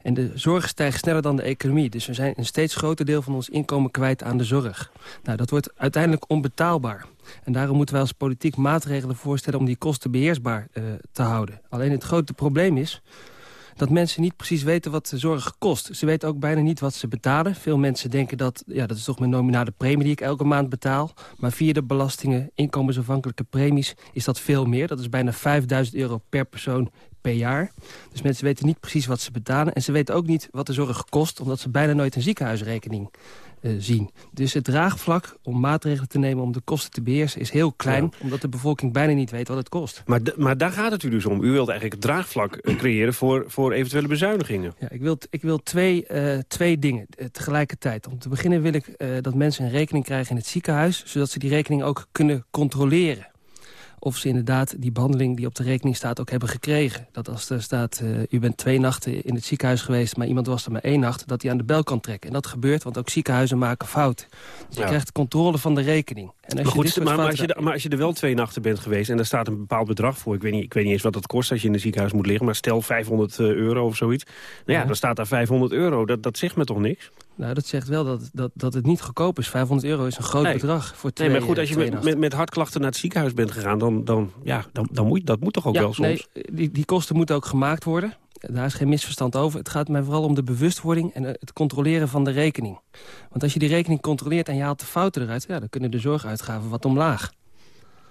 En de zorg stijgt sneller dan de economie. Dus we zijn een steeds groter deel van ons inkomen kwijt aan de zorg. Nou, dat wordt uiteindelijk onbetaalbaar. En daarom moeten wij als politiek maatregelen voorstellen... om die kosten beheersbaar uh, te houden. Alleen het grote probleem is dat mensen niet precies weten wat de zorg kost. Ze weten ook bijna niet wat ze betalen. Veel mensen denken dat, ja, dat is toch mijn nominale premie die ik elke maand betaal. Maar via de belastingen, inkomensafhankelijke premies, is dat veel meer. Dat is bijna 5000 euro per persoon per jaar. Dus mensen weten niet precies wat ze betalen. En ze weten ook niet wat de zorg kost... omdat ze bijna nooit een ziekenhuisrekening zien. Dus het draagvlak om maatregelen te nemen om de kosten te beheersen is heel klein... omdat de bevolking bijna niet weet wat het kost. Maar, maar daar gaat het u dus om. U wilt eigenlijk het draagvlak eh, creëren voor, voor eventuele bezuinigingen. Ja, ik wil, ik wil twee, uh, twee dingen tegelijkertijd. Om te beginnen wil ik uh, dat mensen een rekening krijgen in het ziekenhuis... zodat ze die rekening ook kunnen controleren of ze inderdaad die behandeling die op de rekening staat ook hebben gekregen. Dat als er staat, uh, u bent twee nachten in het ziekenhuis geweest... maar iemand was er maar één nacht, dat hij aan de bel kan trekken. En dat gebeurt, want ook ziekenhuizen maken fouten. Dus je krijgt controle van de rekening. En als maar, goed, je maar, maar, als je, maar als je er wel twee nachten bent geweest... en daar staat een bepaald bedrag voor... ik weet niet, ik weet niet eens wat dat kost als je in een ziekenhuis moet liggen... maar stel 500 eh, euro of zoiets. Nou ja, ja. dan staat daar 500 euro. Dat, dat zegt me toch niks? Nou, dat zegt wel dat, dat, dat het niet goedkoop is. 500 euro is een groot nee. bedrag voor twee Nee, maar goed, als je twee met, met, met, hartklachten naar het ziekenhuis bent gegaan... dan, dan, ja, dan, dan moet, dat moet toch ook ja, wel soms? Nee, die, die kosten moeten ook gemaakt worden. Daar is geen misverstand over. Het gaat mij vooral om de bewustwording en het controleren van de rekening. Want als je die rekening controleert en je haalt de fouten eruit... Ja, dan kunnen de zorguitgaven wat omlaag.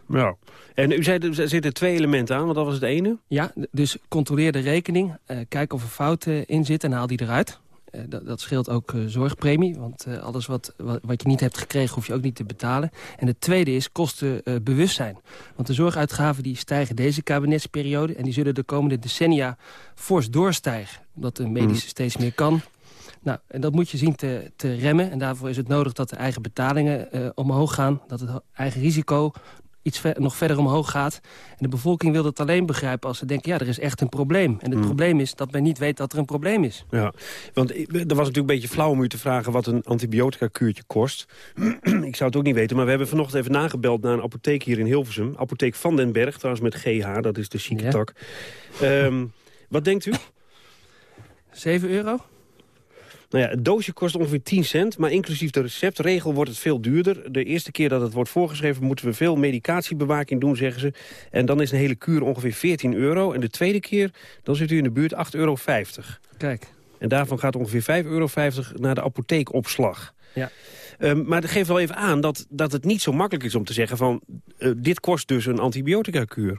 Ja. En u zei, er zitten twee elementen aan, want dat was het ene? Ja, dus controleer de rekening. Uh, kijk of er fouten in zitten en haal die eruit. Uh, dat, dat, scheelt ook uh, zorgpremie, want uh, alles wat, wat, wat, je niet hebt gekregen hoef je ook niet te betalen. En het tweede is kostenbewustzijn. Want de zorguitgaven die stijgen deze kabinetsperiode... en die zullen de komende decennia fors doorstijgen. Omdat de medische mm. steeds meer kan. Nou, en dat moet je zien te, te, remmen. En daarvoor is het nodig dat de eigen betalingen omhoog gaan. Dat het eigen risico iets ver, nog verder omhoog gaat. En de bevolking wil het alleen begrijpen als ze denken... ja, er is echt een probleem. En het mm. probleem is dat men niet weet dat er een probleem is. Ja, want er was natuurlijk een beetje flauw om u te vragen... wat een antibiotica-kuurtje kost. ik zou het ook niet weten, maar we hebben vanochtend even nagebeld... naar een apotheek hier in Hilversum. Apotheek Van den Berg, trouwens met GH, dat is de chique ja. tak. Um, wat denkt u? 7 euro? Nou ja, het doosje kost ongeveer 10 cent, maar inclusief de receptregel wordt het veel duurder. De eerste keer dat het wordt voorgeschreven moeten we veel medicatiebewaking doen, zeggen ze. En dan is een hele kuur ongeveer 14 euro. En de tweede keer, dan zit u in de buurt 8,50 euro. Kijk. En daarvan gaat ongeveer 5,50 euro naar de apotheekopslag. Ja. Um, maar dat geeft wel even aan dat, dat het niet zo makkelijk is om te zeggen van... Uh, dit kost dus een antibiotica-kuur.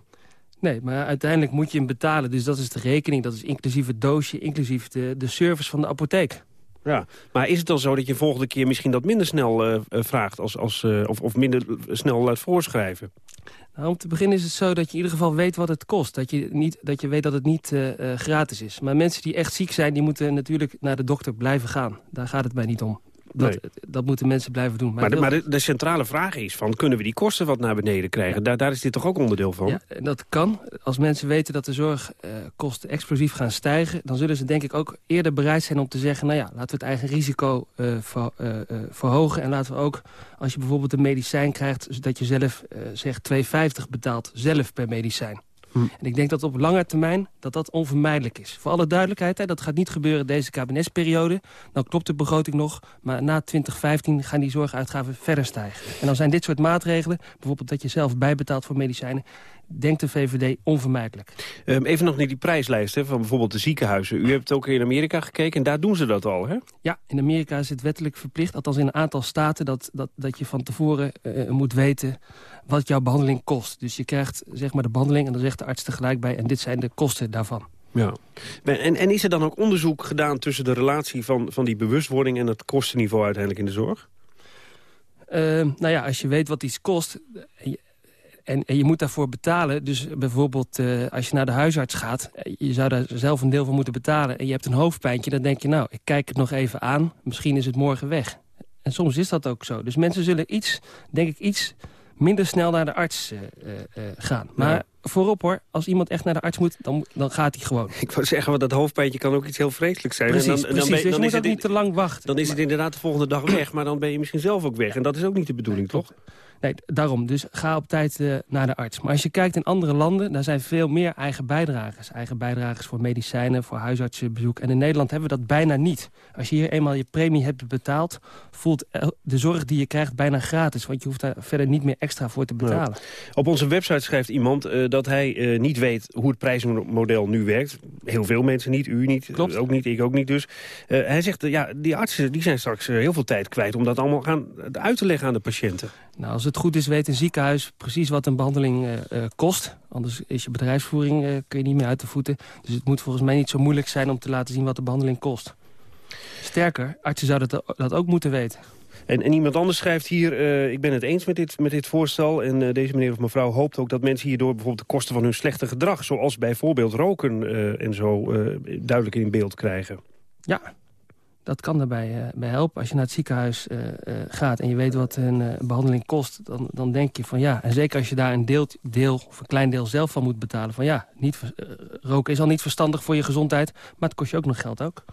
Nee, maar uiteindelijk moet je hem betalen. Dus dat is de rekening, dat is inclusief het doosje... inclusief de, de service van de apotheek. Ja, maar is het dan zo dat je volgende keer misschien dat minder snel uh, vraagt... Als, als, uh, of, of minder snel laat voorschrijven? Nou, om te beginnen is het zo dat je in ieder geval weet wat het kost. Dat je, niet, dat je weet dat het niet gratis is. Maar mensen die echt ziek zijn, die moeten natuurlijk naar de dokter blijven gaan. Daar gaat het mij niet om. Dat, nee. dat moeten mensen blijven doen. Maar, maar, de, maar de, de, centrale vraag is van, kunnen we die kosten wat naar beneden krijgen? Ja. Daar, daar is dit toch ook onderdeel van? Ja, dat kan. Als mensen weten dat de zorgkosten uh, explosief gaan stijgen... dan zullen ze denk ik ook eerder bereid zijn om te zeggen... nou ja, laten we het eigen risico uh, ver, uh, verhogen. En laten we ook, als je bijvoorbeeld een medicijn krijgt... dat je zelf zegt 2,50 betaalt, zelf per medicijn. Hm. En ik denk dat op lange termijn dat dat onvermijdelijk is. Voor alle duidelijkheid, hè, dat gaat niet gebeuren deze kabinetsperiode. Dan klopt de begroting nog, maar na 2015 gaan die zorguitgaven verder stijgen. En dan zijn dit soort maatregelen, bijvoorbeeld dat je zelf bijbetaalt voor medicijnen... denkt de VVD onvermijdelijk. Um, even nog naar die prijslijst hè, van bijvoorbeeld de ziekenhuizen. U hebt ook in Amerika gekeken en daar doen ze dat al, hè? Ja, in Amerika is het wettelijk verplicht, althans in een aantal staten... dat, dat, dat je van tevoren uh, moet weten wat jouw behandeling kost. Dus je krijgt zeg maar de behandeling en dan zegt de arts tegelijk bij... en dit zijn de kosten daarvan. Ja. En, en is er dan ook onderzoek gedaan tussen de relatie van, van die bewustwording... en het kostenniveau uiteindelijk in de zorg? Uh, nou ja, als je weet wat iets kost... En, en, je moet daarvoor betalen. Dus bijvoorbeeld uh, als je naar de huisarts gaat... je zou daar zelf een deel van moeten betalen... en je hebt een hoofdpijntje, dan denk je... nou, ik kijk het nog even aan, misschien is het morgen weg. En soms is dat ook zo. Dus mensen zullen iets, denk ik, iets minder snel naar de arts uh, uh, gaan. Maar voorop hoor, als iemand echt naar de arts moet, dan, dan gaat hij gewoon. Ik wou zeggen, want dat hoofdpijntje kan ook iets heel vreselijks zijn. Precies, en dan, precies. Dan, ben, dan dus is het niet te lang wachten. Dan is het inderdaad de volgende dag weg, maar dan ben je misschien zelf ook weg. En dat is ook niet de bedoeling, toch? Nee, daarom. Dus ga op tijd uh, naar de arts. Maar als je kijkt in andere landen, daar zijn veel meer eigen bijdragers. Eigen bijdragers voor medicijnen, voor huisartsenbezoek. En in Nederland hebben we dat bijna niet. Als je hier eenmaal je premie hebt betaald... voelt de zorg die je krijgt bijna gratis. Want je hoeft daar verder niet meer extra voor te betalen. Op onze website schrijft iemand uh, dat hij uh, niet weet hoe het prijsmodel nu werkt. Heel veel mensen niet, u niet, Klopt. ook niet, ik ook niet dus. hij zegt, ja, die artsen die zijn straks heel veel tijd kwijt... om dat allemaal gaan uit te leggen aan de patiënten. Nou, als het goed is, weet een ziekenhuis precies wat een behandeling uh, uh, kost. Anders is je bedrijfsvoering uh, kun je niet meer uit de voeten. Dus het moet volgens mij niet zo moeilijk zijn om te laten zien wat de behandeling kost. Sterker, artsen zouden dat, dat ook moeten weten. En, en iemand anders schrijft hier, uh, ik ben het eens met dit, met dit voorstel... en uh, deze meneer of mevrouw hoopt ook dat mensen hierdoor bijvoorbeeld de kosten van hun slechte gedrag... zoals bijvoorbeeld roken uh, en zo duidelijk in beeld krijgen. Ja, dat kan daarbij uh, bij helpen. Als je naar het ziekenhuis uh, uh, gaat en je weet wat een behandeling kost... Dan, dan denk je van ja, en zeker als je daar een deel, deel of een klein deel zelf van moet betalen... van ja, niet, roken is al niet verstandig voor je gezondheid... maar het kost je ook nog geld ook.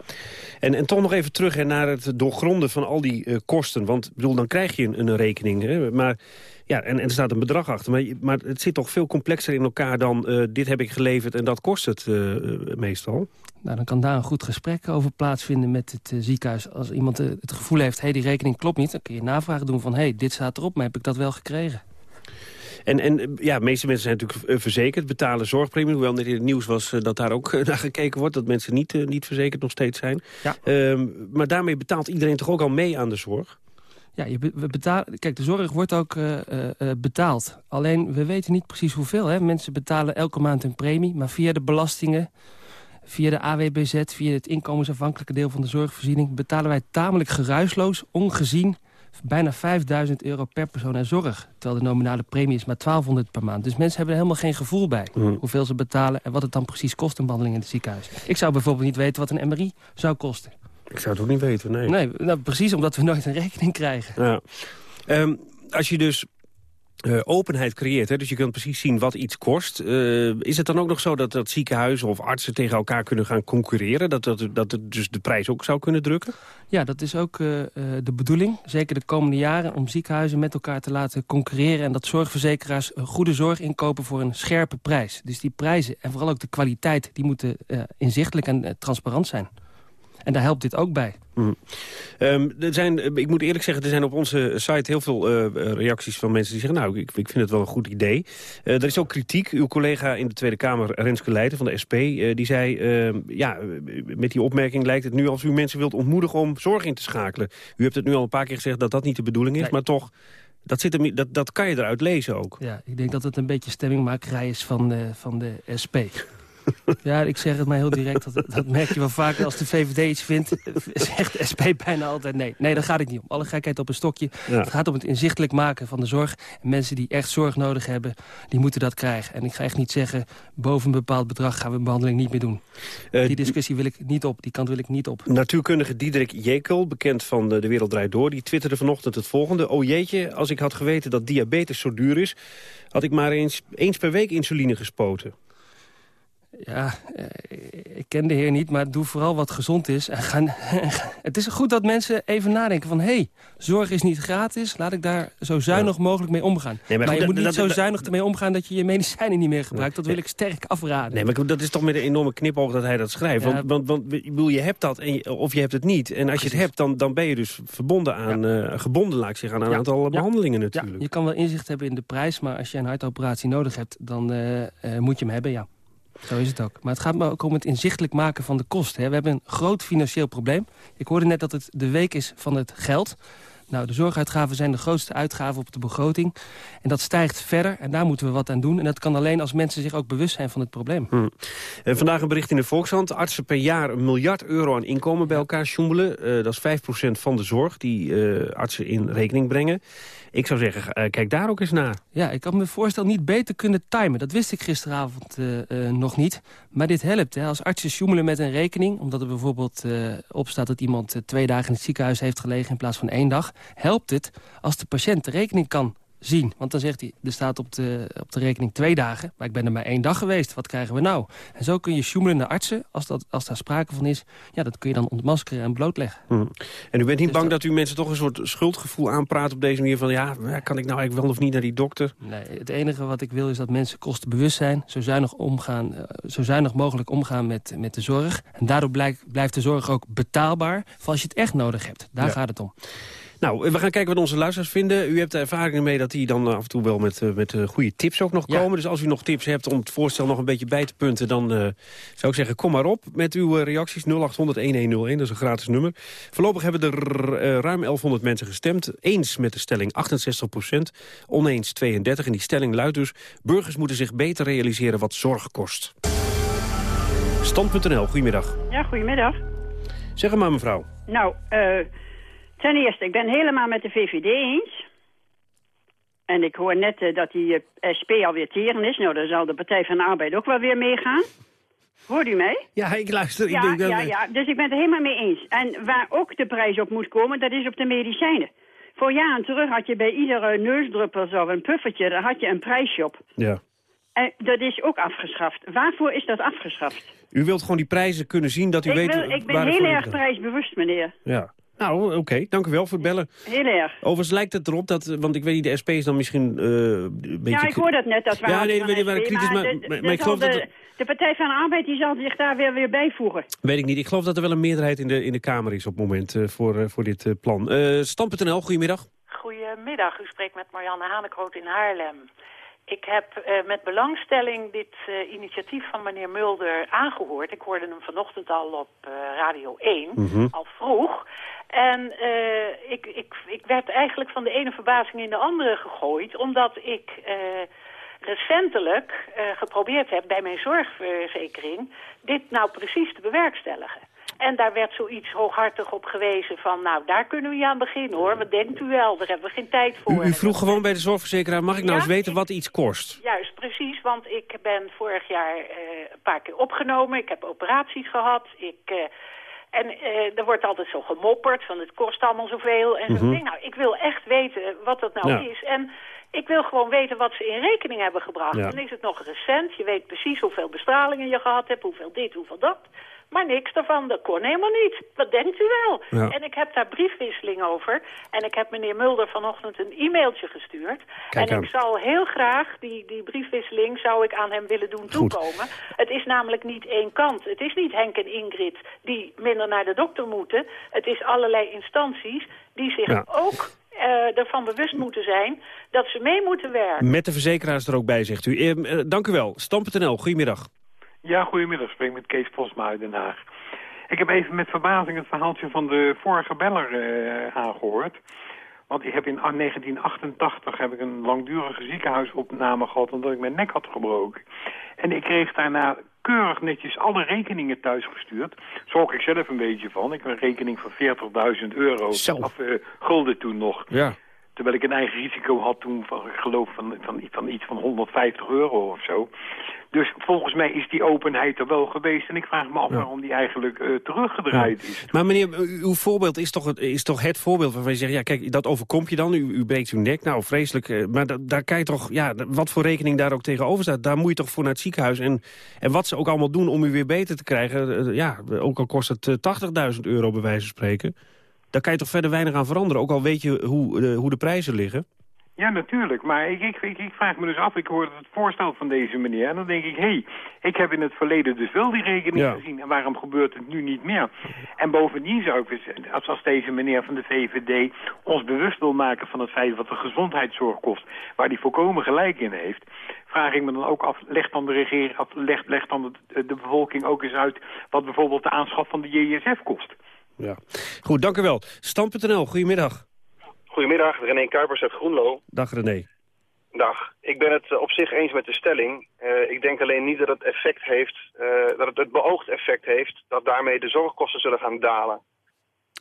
En, en toch nog even terug naar het doorgronden van al die kosten. Want bedoel, dan krijg je een, een rekening. Hè, maar... Ja, en, en, er staat een bedrag achter. Maar, maar het zit toch veel complexer in elkaar dan... Uh, dit heb ik geleverd en dat kost het uh, meestal. Nou, dan kan daar een goed gesprek over plaatsvinden met het uh, ziekenhuis. Als iemand het gevoel heeft, hé, hey, die rekening klopt niet... dan kun je navraag doen van, hé, hey, dit staat erop, maar heb ik dat wel gekregen? En, en ja, de meeste mensen zijn natuurlijk verzekerd, betalen zorgpremie. Hoewel net in het nieuws was dat daar ook naar gekeken wordt... dat mensen niet, niet verzekerd nog steeds zijn. Ja. Um, maar daarmee betaalt iedereen toch ook al mee aan de zorg? Ja, je be kijk, de zorg wordt ook uh, uh, betaald. Alleen, we weten niet precies hoeveel. Hè? Mensen betalen elke maand een premie, maar via de belastingen... via de AWBZ, via het inkomensafhankelijke deel van de zorgvoorziening... betalen wij tamelijk geruisloos, ongezien... bijna 5000 euro per persoon aan zorg. Terwijl de nominale premie is maar 1200 per maand. Dus mensen hebben er helemaal geen gevoel bij. Mm. Hoeveel ze betalen en wat het dan precies kost, een behandeling in het ziekenhuis. Ik zou bijvoorbeeld niet weten wat een MRI zou kosten. Ik zou het ook niet weten, nee. Nee, nou, precies omdat we nooit een rekening krijgen. Ja. Um, als je dus uh, openheid creëert, hè, dus je kunt precies zien wat iets kost... Uh, is het dan ook nog zo dat, dat ziekenhuizen of artsen tegen elkaar kunnen gaan concurreren? Dat, dat, dat het dus de prijs ook zou kunnen drukken? Ja, dat is ook uh, de bedoeling, zeker de komende jaren... om ziekenhuizen met elkaar te laten concurreren... en dat zorgverzekeraars goede zorg inkopen voor een scherpe prijs. Dus die prijzen en vooral ook de kwaliteit... die moeten inzichtelijk en transparant zijn. En daar helpt dit ook bij. Mm. Um, er zijn, ik moet eerlijk zeggen, er zijn op onze site heel veel uh, reacties van mensen die zeggen... nou, ik, ik vind het wel een goed idee. Uh, er is ook kritiek. Uw collega in de Tweede Kamer, Renske Leijten van de SP... Uh, die zei, ja, met die opmerking lijkt het nu als u mensen wilt ontmoedigen... om zorg in te schakelen. U hebt het nu al een paar keer gezegd dat dat niet de bedoeling is, nee. maar toch... Dat, zit er, dat, dat kan je eruit lezen ook. Ja, ik denk dat het een beetje stemmingmakerij is van de, van de SP. Ja, ik zeg het maar heel direct. Dat, dat merk je wel vaker als de VVD iets vindt. Zegt de SP bijna altijd nee. Nee, daar gaat het niet om. Alle gekheid op een stokje. Ja. Het gaat om het inzichtelijk maken van de zorg. En mensen die echt zorg nodig hebben, die moeten dat krijgen. En ik ga echt niet zeggen, boven een bepaald bedrag gaan we een behandeling niet meer doen. Uh, die discussie wil ik niet op. Die kant wil ik niet op. Natuurkundige Diederik Jekel, bekend van De Wereld Draait Door... die twitterde vanochtend het volgende. Oh jeetje, als ik had geweten dat diabetes zo duur is... had ik maar eens, eens per week insuline gespoten. Ja, ik ken de heer niet, maar doe vooral wat gezond is. En gaan, het is goed dat mensen even nadenken van... hé, hey, zorg is niet gratis, laat ik daar zo zuinig mogelijk mee omgaan. Nee, maar, maar je moet niet dat, zo dat, zuinig ermee omgaan dat je je medicijnen niet meer gebruikt. Dat wil ik sterk afraden. Nee, maar dat is toch met een enorme knipoog dat hij dat schrijft. Ja. Want, want, want bedoel, je hebt dat en je, of je hebt het niet. En als Precies. je het hebt, dan, dan ben je dus verbonden aan, ja. uh, gebonden, laat ik zeggen, aan een aantal behandelingen natuurlijk. je kan wel inzicht hebben in de prijs, maar als je een hartoperatie nodig hebt... dan uh, uh, moet je hem hebben, ja. Zo is het ook. Maar het gaat me ook om het inzichtelijk maken van de kosten. We hebben een groot financieel probleem. Ik hoorde net dat het de week is van het geld. Nou, de zorguitgaven zijn de grootste uitgaven op de begroting. En dat stijgt verder en daar moeten we wat aan doen. En dat kan alleen als mensen zich ook bewust zijn van het probleem. Hm. En vandaag een bericht in de Volkshand. Artsen per jaar een miljard euro aan inkomen bij elkaar sjoemelen. Uh, dat is 5% van de zorg die uh, artsen in rekening brengen. Ik zou zeggen, uh, kijk daar ook eens naar. Ja, ik had me voorstel niet beter kunnen timen. Dat wist ik gisteravond nog niet. Maar dit helpt. Hè. Als artsen sjoemelen met een rekening... omdat er bijvoorbeeld opstaat dat iemand twee dagen in het ziekenhuis heeft gelegen... in plaats van één dag, helpt het als de patiënt de rekening kan zien. Want dan zegt hij, er staat op de, op de rekening twee dagen... maar ik ben er maar één dag geweest, wat krijgen we nou? En zo kun je sjoemelen naar artsen, als, dat, als daar sprake van is... ja, dat kun je dan ontmaskeren en blootleggen. Hm. En u bent niet dus bang dat... u mensen toch een soort schuldgevoel aanpraat op deze manier... van ja, kan ik nou eigenlijk wel of niet naar die dokter? Nee, het enige wat ik wil is dat mensen kostenbewust zijn... zo zuinig, omgaan, eh, zo zuinig mogelijk omgaan met, met de zorg. En daardoor blijkt, blijft de zorg ook betaalbaar... voor als je het echt nodig hebt. Daar gaat het om. Nou, we gaan kijken wat onze luisteraars vinden. U hebt ervaringen mee dat die dan af en toe wel met, uh, met uh, goede tips ook nog komen. Dus als u nog tips hebt om het voorstel nog een beetje bij te punten... dan uh, zou ik zeggen, kom maar op met uw reacties. 0800-1101, dat is een gratis nummer. Voorlopig hebben er ruim 1100 mensen gestemd. Eens met de stelling 68% oneens 32. En die stelling luidt dus... burgers moeten zich beter realiseren wat zorg kost. Stand.nl, goedemiddag. Ja, goedemiddag. Zeg maar, mevrouw. Nou, eh... Ten eerste, ik ben helemaal met de VVD eens. En ik hoor net uh, dat die uh, SP alweer teren is. Nou, dan zal de Partij van de Arbeid ook wel weer meegaan. Hoort u mij? Ja, ik luister. Ja, ik denk ja, ja, dus ik ben het helemaal mee eens. En waar ook de prijs op moet komen, dat is op de medicijnen. Voor jaren terug had je bij iedere neusdruppel of een puffertje, daar had je een prijsshop. Ja. En dat is ook afgeschaft. Waarvoor is dat afgeschaft? U wilt gewoon die prijzen kunnen zien, dat u ik weet... Wil, ik ben heel erg prijsbewust, meneer. Ja. Nou, oké. Dank u wel voor het bellen. Heel erg. Overigens lijkt het erop dat... Want ik weet niet, de SP is dan misschien uh, een beetje... Ja, ik hoor dat net. Dat ja, nee, ik wel kritisch, maar, maar, maar, maar ik geloof de, dat... De Partij van de Arbeid die zal zich daar weer, weer bijvoegen. Weet ik niet. Ik geloof dat er wel een meerderheid in de, in de Kamer is op het moment uh, voor, uh, voor dit plan. Uh, Stam.nl, goedemiddag. Goedemiddag. U spreekt met Marianne Hanekroot in Haarlem. Ik heb uh, met belangstelling dit uh, initiatief van meneer Mulder aangehoord. Ik hoorde hem vanochtend al op uh, Radio 1, mm -hmm. al vroeg. En ik, ik, ik werd eigenlijk van de ene verbazing in de andere gegooid... omdat ik recentelijk geprobeerd heb bij mijn zorgverzekering... dit nou precies te bewerkstelligen. En daar werd zoiets hooghartig op gewezen van... nou, daar kunnen we aan beginnen, hoor. Wat denkt u wel? Daar hebben we geen tijd voor. U, u vroeg gewoon bij de zorgverzekeraar... mag ik nou ja, eens weten wat iets kost? Juist, precies. Want ik ben vorig jaar uh, een paar keer opgenomen. Ik heb operaties gehad. Ik... Uh, en uh, er wordt altijd zo gemopperd van het kost allemaal zoveel. En mm -hmm. zo. Nou, ik wil echt weten wat dat nou Ja. is. En ik wil gewoon weten wat ze in rekening hebben gebracht. Ja. Dan is het nog recent. Je weet precies hoeveel bestralingen je gehad hebt, hoeveel dit, hoeveel dat. Maar niks daarvan, dat kon helemaal niet. Wat denkt u wel? Ja. En ik heb daar briefwisseling over. En ik heb meneer Mulder vanochtend een e-mailtje gestuurd. Kijk en aan. ik zal heel graag, die, die briefwisseling zou ik aan hem willen doen Goed. toekomen. Het is namelijk niet één kant. Het is niet Henk en Ingrid die minder naar de dokter moeten. Het is allerlei instanties die zich Ja. ook eh, ervan bewust moeten zijn dat ze mee moeten werken. Met de verzekeraars er ook bij, zegt u. Eh, eh, dank u wel. Stam.nl, goedemiddag. Ja, goedemiddag. Ik spreek met Kees Posma uit Den Haag. Ik heb even met verbazing het verhaaltje van de vorige beller eh, aangehoord. Want ik heb in 1988 heb ik een langdurige ziekenhuisopname gehad omdat ik mijn nek had gebroken. En ik kreeg daarna keurig netjes alle rekeningen thuisgestuurd. Schrok ik zelf een beetje van. Ik heb een rekening van 40.000 euro. Of eh, gulden toen nog. Ja. Terwijl ik een eigen risico had toen van, ik geloof van, van, van iets van 150 euro of zo. Dus volgens mij is die openheid er wel geweest. En ik vraag me af waarom die eigenlijk eh, teruggedraaid is. Maar meneer, uw voorbeeld is toch, het, is toch het voorbeeld waarvan je zegt... ja, kijk, dat overkomt je dan, u, u breekt uw nek, nou, vreselijk. eh, Maar da- daar kan je toch, ja, wat voor rekening daar ook tegenover staat... daar moet je toch voor naar het ziekenhuis. En, en wat ze ook allemaal doen om u weer beter te krijgen... eh, ja, ook al kost het eh, 80.000 euro bij wijze van spreken... daar kan je toch verder weinig aan veranderen. Ook al weet je hoe, hoe de prijzen liggen. Ja, natuurlijk. Maar ik, ik, ik, vraag me dus af, ik hoorde het voorstel van deze meneer... en dan denk ik, hé, hey, ik heb in het verleden dus wel die rekening Ja. gezien... en waarom gebeurt het nu niet meer? En bovendien zou ik, dus, als, als deze meneer van de VVD ons bewust wil maken... van het feit wat de gezondheidszorg kost, waar hij volkomen gelijk in heeft... vraag ik me dan ook af, legt dan de regering, af, legt, legt dan de, de bevolking ook eens uit... wat bijvoorbeeld de aanschaf van de JSF kost? Ja. Goed, dank u wel. Stam.nl, goedemiddag. Goedemiddag, René Kuipers uit Groenlo. Dag René. Dag. Ik ben het eh, op zich eens met de stelling. Eh, ik denk alleen niet dat het effect heeft, eh, dat het het beoogd effect heeft, dat daarmee de zorgkosten zullen gaan dalen.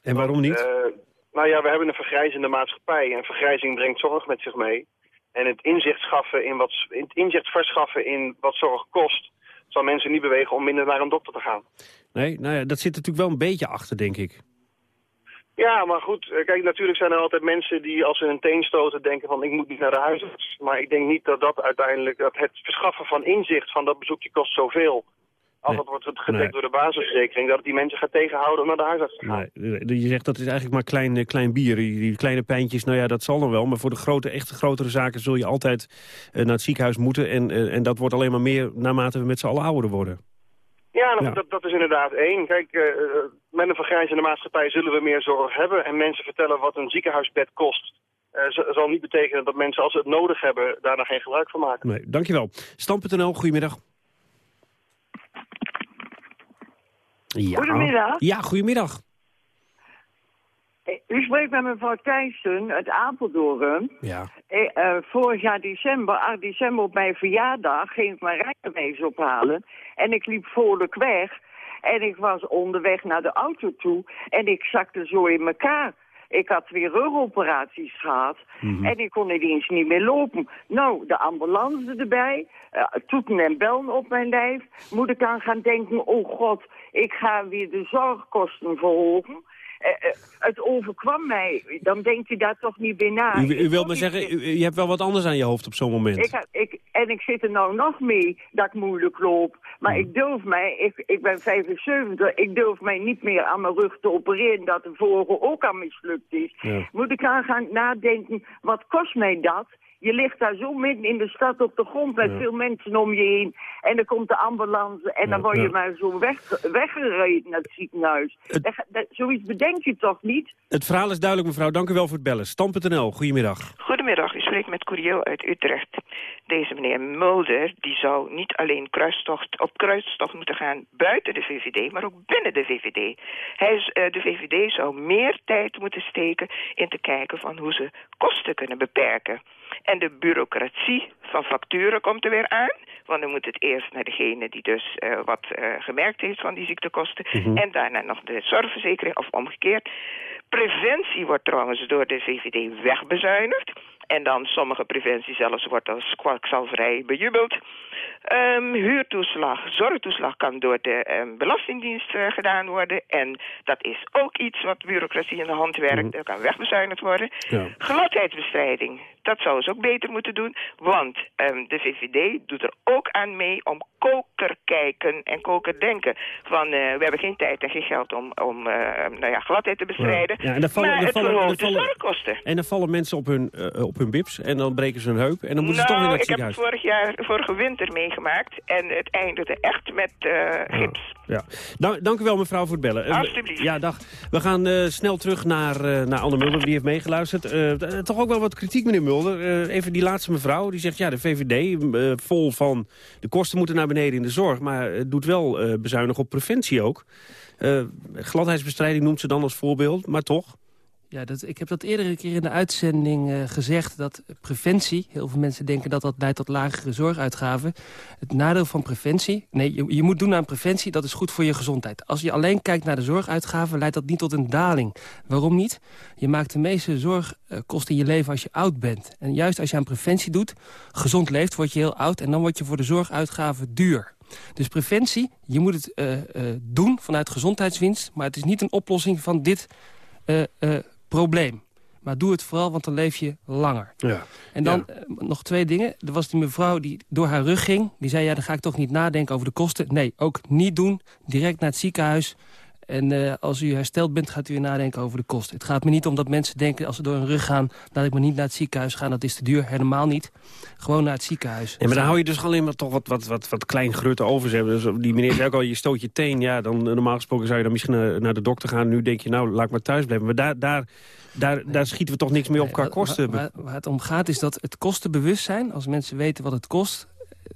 En waarom niet? Uh, nou ja, we hebben een vergrijzende maatschappij en vergrijzing brengt zorg met zich mee. En het inzicht, schaffen in wat, het inzicht verschaffen in wat zorg kost, zal mensen niet bewegen om minder naar een dokter te gaan. Nee, nou ja, dat zit natuurlijk wel een beetje achter, denk ik. Ja, maar goed, eh, kijk, natuurlijk zijn er altijd mensen die als ze een teen stoten denken van ik moet niet naar de huisarts. Maar ik denk niet dat dat uiteindelijk, dat het verschaffen van inzicht van dat bezoekje kost zoveel. Als dat wordt gedekt nee. door de basisverzekering, dat het die mensen gaat tegenhouden om naar de huisarts te gaan. Nee, je zegt dat is eigenlijk maar klein, eh, klein bier. Die, kleine pijntjes, nou ja, dat zal dan wel. Maar voor de grote, echte grotere zaken zul je altijd uh, naar het ziekenhuis moeten. En, uh, en dat wordt alleen maar meer naarmate we met z'n allen ouder worden. Ja, nou, ja. Dat, dat is inderdaad één. Kijk, uh, met een vergrijzende maatschappij zullen we meer zorg hebben. En mensen vertellen wat een ziekenhuisbed kost. Uh, zal niet betekenen dat mensen, als ze het nodig hebben, daar dan geen gebruik van maken. Nee, dankjewel. Stam.nl, goedemiddag. Ja. Goedemiddag. Ja, goedemiddag. U spreekt met mevrouw Thijssen uit Apeldoorn. Ja. Uh, vorig jaar december, 8 december op mijn verjaardag, ging ik mijn rijbewijs ophalen. En ik liep vrolijk weg. En ik was onderweg naar de auto toe. En ik zakte zo in elkaar. Ik had weer rugoperaties gehad. Mm -hmm. En ik kon ineens niet meer lopen. Nou, de ambulance erbij. Uh, toeten en bellen op mijn lijf. Moet ik aan gaan denken, oh god, ik ga weer de zorgkosten verhogen. Uh, uh, het overkwam mij. Dan denkt u daar toch niet bij na. U, u wilt maar zeggen, u, je hebt wel wat anders aan je hoofd op zo'n moment. Ik, ik, en ik zit er nou nog mee dat ik moeilijk loop. Maar hmm. ik durf mij, ik, ik ben 75, ik durf mij niet meer aan mijn rug te opereren... dat de vorige ook al mislukt is. Ja. Moet ik aan gaan nadenken, wat kost mij dat? Je ligt daar zo midden in de stad op de grond met ja. veel mensen om je heen. En dan komt de ambulance en ja, dan word je ja. maar zo weg, weggereden naar het ziekenhuis. Het... Dat, dat, zoiets bedenk je toch niet? Het verhaal is duidelijk, mevrouw. Dank u wel voor het bellen. Stam.nl, goedemiddag. Goedemiddag, u spreekt met Curiel uit Utrecht. Deze meneer Mulder, die zou niet alleen kruistocht, op kruistocht moeten gaan buiten de VVD, maar ook binnen de VVD. Hij is, uh, de VVD zou meer tijd moeten steken in te kijken van hoe ze kosten kunnen beperken. En de bureaucratie van facturen komt er weer aan. Want dan moet het eerst naar degene die dus uh, wat uh, gemerkt heeft van die ziektekosten. Mm -hmm. En daarna nog de zorgverzekering of omgekeerd. Preventie wordt trouwens door de VVD wegbezuinigd. En dan sommige preventie zelfs wordt als kwakzalverij bejubeld. Um, huurtoeslag, zorgtoeslag kan door de um, Belastingdienst uh, gedaan worden. En dat is ook iets wat bureaucratie in de hand werkt. Mm. Dat kan wegbezuinigd worden. Ja. Gladheidsbestrijding, dat zou ze ook beter moeten doen. Want um, de VVD doet er ook aan mee om kokerkijken en kokerdenken. Van uh, we hebben geen tijd en geen geld om, om uh, nou ja, gladheid te bestrijden. Ja. Ja, en dan vallen, maar dan vallen, het verhoogt de zorgkosten. En dan vallen mensen op hun, uh, op hun bips en dan breken ze hun heup. En dan moeten nou, ze toch weer naar het ziekenhuis. ik heb het vorig jaar, vorige winter meegemaakt. En het eindigde echt met gips. Ja. Dank, dank u wel mevrouw voor het bellen. Alsjeblieft. Ja, dag. We gaan snel terug naar, naar Anne Mulder, die heeft meegeluisterd. toch ook wel wat kritiek, meneer Mulder. Even die laatste mevrouw, die zegt ja, de VVD vol van de kosten moeten naar beneden in de zorg. Maar het doet wel bezuinigen op preventie ook. Gladheidsbestrijding noemt ze dan als voorbeeld, maar toch? Ja, dat, ik heb dat eerder een keer in de uitzending uh, gezegd... dat preventie, heel veel mensen denken dat dat leidt tot lagere zorguitgaven. Het nadeel van preventie... Nee, je, je moet doen aan preventie, dat is goed voor je gezondheid. Als je alleen kijkt naar de zorguitgaven, leidt dat niet tot een daling. Waarom niet? Je maakt de meeste zorgkosten in je leven als je oud bent. En juist als je aan preventie doet, gezond leeft, word je heel oud... en dan word je voor de zorguitgaven duur. Dus preventie, je moet het uh, uh, doen vanuit gezondheidswinst... maar het is niet een oplossing van dit probleem. Maar doe het vooral, want dan leef je langer. Ja. En dan ja. nog twee dingen. Er was die mevrouw die door haar rug ging. Die zei, ja, dan ga ik toch niet nadenken over de kosten. Nee, ook niet doen. Direct naar het ziekenhuis. En uh, als u hersteld bent, gaat u weer nadenken over de kosten. Het gaat me niet om dat mensen denken, als ze door hun rug gaan... dat ik maar niet naar het ziekenhuis ga, dat is te duur. Helemaal niet. Gewoon naar het ziekenhuis. Ja, maar dan hou je dus alleen maar toch wat, wat, wat, wat klein grutte over. Dus die meneer zei ook al, je stoot je teen. Ja, dan normaal gesproken zou je dan misschien naar, naar de dokter gaan. Nu denk je, nou, laat ik maar thuis blijven. Maar daar, daar, daar, nee. daar schieten we toch niks mee op qua kosten. Waar, waar, waar het om gaat is dat het kostenbewustzijn... als mensen weten wat het kost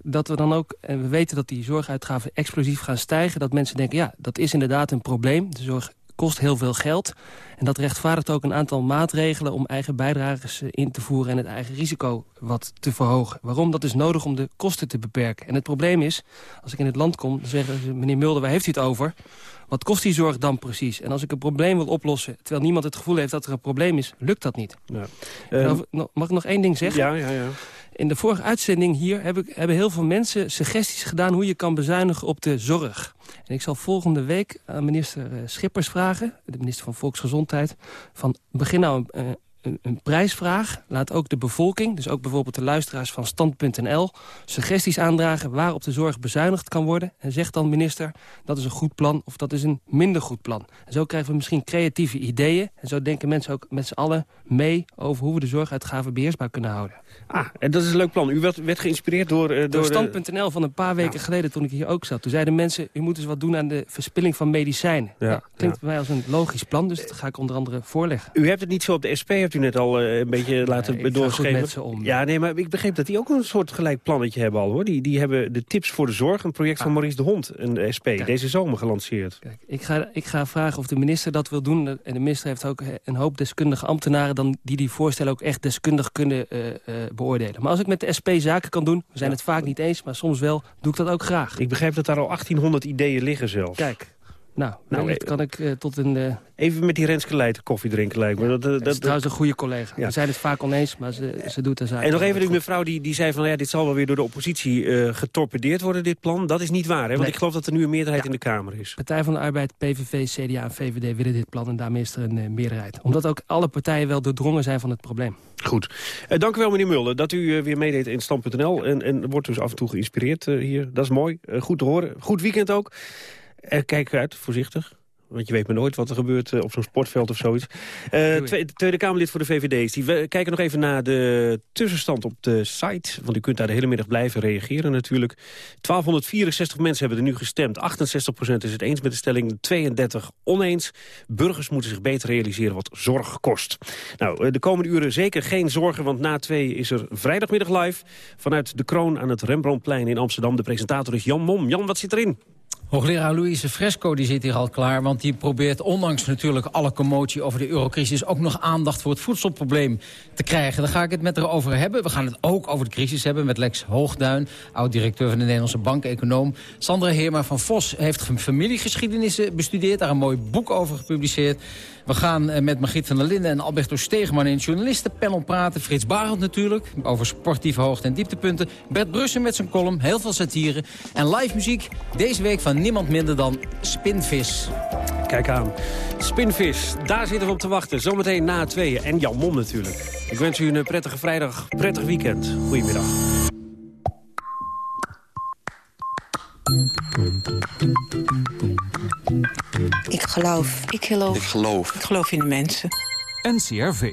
dat we dan ook, en we weten dat die zorguitgaven explosief gaan stijgen... dat mensen denken, ja, dat is inderdaad een probleem. De zorg kost heel veel geld. En dat rechtvaardigt ook een aantal maatregelen om eigen bijdrages in te voeren... en het eigen risico wat te verhogen. Waarom? Dat is nodig om de kosten te beperken. En het probleem is, als ik in het land kom, dan zeggen ze... meneer Mulder, waar heeft u het over? Wat kost die zorg dan precies? En als ik een probleem wil oplossen... terwijl niemand het gevoel heeft dat er een probleem is, lukt dat niet. Ja. Uh, mag ik nog één ding zeggen? Ja, ja, ja. In de vorige uitzending hier heb ik, hebben heel veel mensen suggesties gedaan... hoe je kan bezuinigen op de zorg. En ik zal volgende week aan minister eh, Schippers vragen... de minister van Volksgezondheid... van begin nou een, uh, een, een, prijsvraag. Laat ook de bevolking, dus ook bijvoorbeeld de luisteraars van Stand.nl... suggesties aandragen waarop de zorg bezuinigd kan worden. En zeg dan, minister, dat is een goed plan of dat is een minder goed plan. En zo krijgen we misschien creatieve ideeën. En zo denken mensen ook met z'n allen mee... over hoe we de zorguitgaven beheersbaar kunnen houden. Ah, en dat is een leuk plan. U werd, werd geïnspireerd door... Uh, door, door Stand.nl van een paar weken ja. geleden toen ik hier ook zat. Toen zeiden mensen, u moet eens wat doen aan de verspilling van medicijnen. Ja, ja klinkt bij mij als een logisch plan, dus dat ga ik onder andere voorleggen. U hebt het niet zo op de SP, u net al uh, een beetje laten doorschrijven. om. Ja, nee, maar ik begreep dat die ook een soort gelijk plannetje hebben al, hoor. Die, die hebben de tips voor de zorg, een project ah. van Maurice de Hond, een SP, Kijk. deze zomer gelanceerd. Kijk, ik, ga, ik ga vragen of de minister dat wil doen. En de minister heeft ook een hoop deskundige ambtenaren... Dan, die die voorstellen ook echt deskundig kunnen uh, beoordelen. Maar als ik met de SP zaken kan doen, we zijn ja. het vaak niet eens... maar soms wel, doe ik dat ook graag. Ik begrijp dat daar al 1800 ideeën liggen zelfs. Kijk, nou, nou dat kan ik uh, tot een... Uh... Even met die Renske Leijten koffie drinken lijkt me. Ja, dat, dat, dat, is trouwens een goede collega. Ja. We zijn het vaak oneens, maar ze, ze doet er zaken. En nog even die mevrouw die, die zei van... ja, dit zal wel weer door de oppositie uh, getorpedeerd worden, dit plan. Dat is niet waar, hè? Want nee. ik geloof dat er nu een meerderheid ja. in de Kamer is. Partij van de Arbeid, PVV, CDA en VVD willen dit plan... en daarmee is er een uh, meerderheid. Omdat ook alle partijen wel doordrongen zijn van het probleem. Goed. Dank u wel, meneer Mulder, dat u weer meedeed in Stand.nl. En, en wordt dus af en toe geïnspireerd hier. Dat is mooi. goed te horen. Goed weekend ook. Kijk uit, voorzichtig. Want je weet maar nooit wat er gebeurt uh, op zo'n sportveld of zoiets. Uh, tweede, tweede Kamerlid voor de VVD. Die we kijken nog even naar de tussenstand op de site. Want u kunt daar de hele middag blijven reageren natuurlijk. 1264 mensen hebben er nu gestemd. 68% is het eens met de stelling, 32 oneens. Burgers moeten zich beter realiseren wat zorg kost. Nou, de komende uren zeker geen zorgen, want na twee is er vrijdagmiddag live... vanuit de Kroon aan het Rembrandtplein in Amsterdam. De presentator is Jan Mom. Jan, wat zit erin? Hoogleraar Louise Fresco die zit hier al klaar... want die probeert ondanks natuurlijk alle commotie over de eurocrisis... ook nog aandacht voor het voedselprobleem te krijgen. Daar ga ik het met haar over hebben. We gaan het ook over de crisis hebben met Lex Hoogduin... oud-directeur van de Nederlandse Bank, econoom. Sandra Heerma van Vos heeft familiegeschiedenis bestudeerd... daar een mooi boek over gepubliceerd. We gaan met Margriet van der Linden en Alberto Stegeman in een journalistenpanel praten. Frits Barend natuurlijk, over sportieve hoogte- en dieptepunten. Bert Brussen met zijn column, heel veel satire. En live muziek, deze week van niemand minder dan Spinvis. Kijk aan. Spinvis, daar zitten we op te wachten. Zometeen na tweeën. En Jan Mom natuurlijk. Ik wens u een prettige vrijdag, prettig weekend. Goedemiddag. Ik geloof. Ik geloof. Ik geloof. Ik geloof in de mensen. NCRV.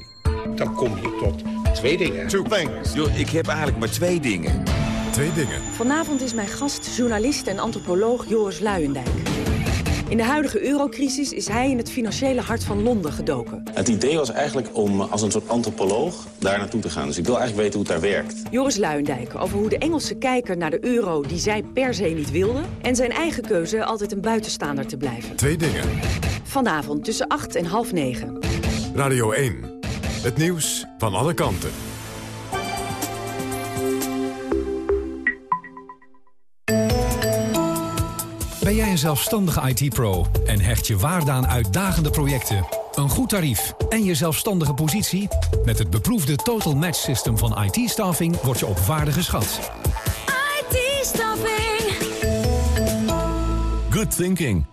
Dan kom je tot twee dingen. Two things. Yo, ik heb eigenlijk maar twee dingen. Twee dingen. Vanavond is mijn gast journalist en antropoloog Joris Luijendijk. In de huidige eurocrisis is hij in het financiële hart van Londen gedoken. Het idee was eigenlijk om als een soort antropoloog daar naartoe te gaan. Dus ik wil eigenlijk weten hoe het daar werkt. Joris Luijendijk over hoe de Engelse kijker naar de euro die zij per se niet wilde... en zijn eigen keuze altijd een buitenstaander te blijven. Twee dingen. Vanavond tussen 8 en half 9. Radio 1. Het nieuws van alle kanten. Een zelfstandige IT-pro en hecht je waarde aan uitdagende projecten, een goed tarief en je zelfstandige positie? Met het beproefde Total Match System van IT-staffing word je op waarde geschat. IT-staffing. Good thinking.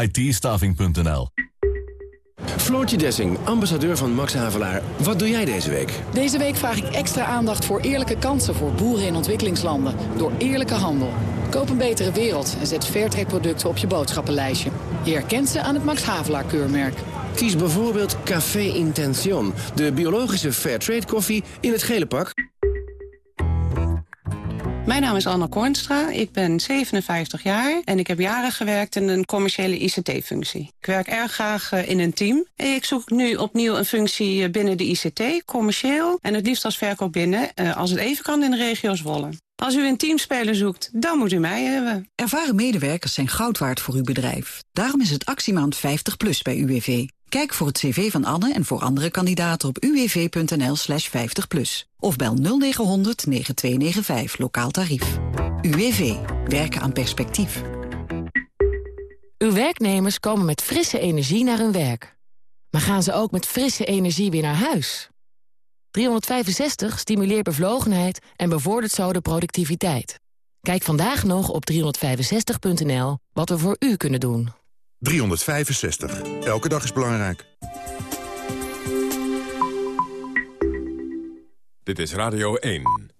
IT-staffing.nl Floortje Dessing, ambassadeur van Max Havelaar. Wat doe jij deze week? Deze week vraag ik extra aandacht voor eerlijke kansen voor boeren in ontwikkelingslanden. Door eerlijke handel. Koop een betere wereld en zet Fairtrade producten op je boodschappenlijstje. Je herkent ze aan het Max Havelaar keurmerk. Kies bijvoorbeeld Café Intention, de biologische Fairtrade koffie in het gele pak. Mijn naam is Anna Kornstra, ik ben 57 jaar en ik heb jaren gewerkt in een commerciële ICT-functie. Ik werk erg graag in een team. Ik zoek nu opnieuw een functie binnen de ICT, commercieel en het liefst als verkoop binnen, als het even kan in de regio Zwolle. Als u een teamspeler zoekt, dan moet u mij hebben. Ervaren medewerkers zijn goud waard voor uw bedrijf. Daarom is het actiemaand 50 plus bij UWV. Kijk voor het cv van Anne en voor andere kandidaten op uwv.nl slash 50 plus. Of bel 0900 9295 lokaal tarief. UWV. Werken aan perspectief. Uw werknemers komen met frisse energie naar hun werk. Maar gaan ze ook met frisse energie weer naar huis? 365 stimuleert bevlogenheid en bevordert zo de productiviteit. Kijk vandaag nog op 365.nl wat we voor u kunnen doen. 365. Elke dag is belangrijk. Dit is Radio 1.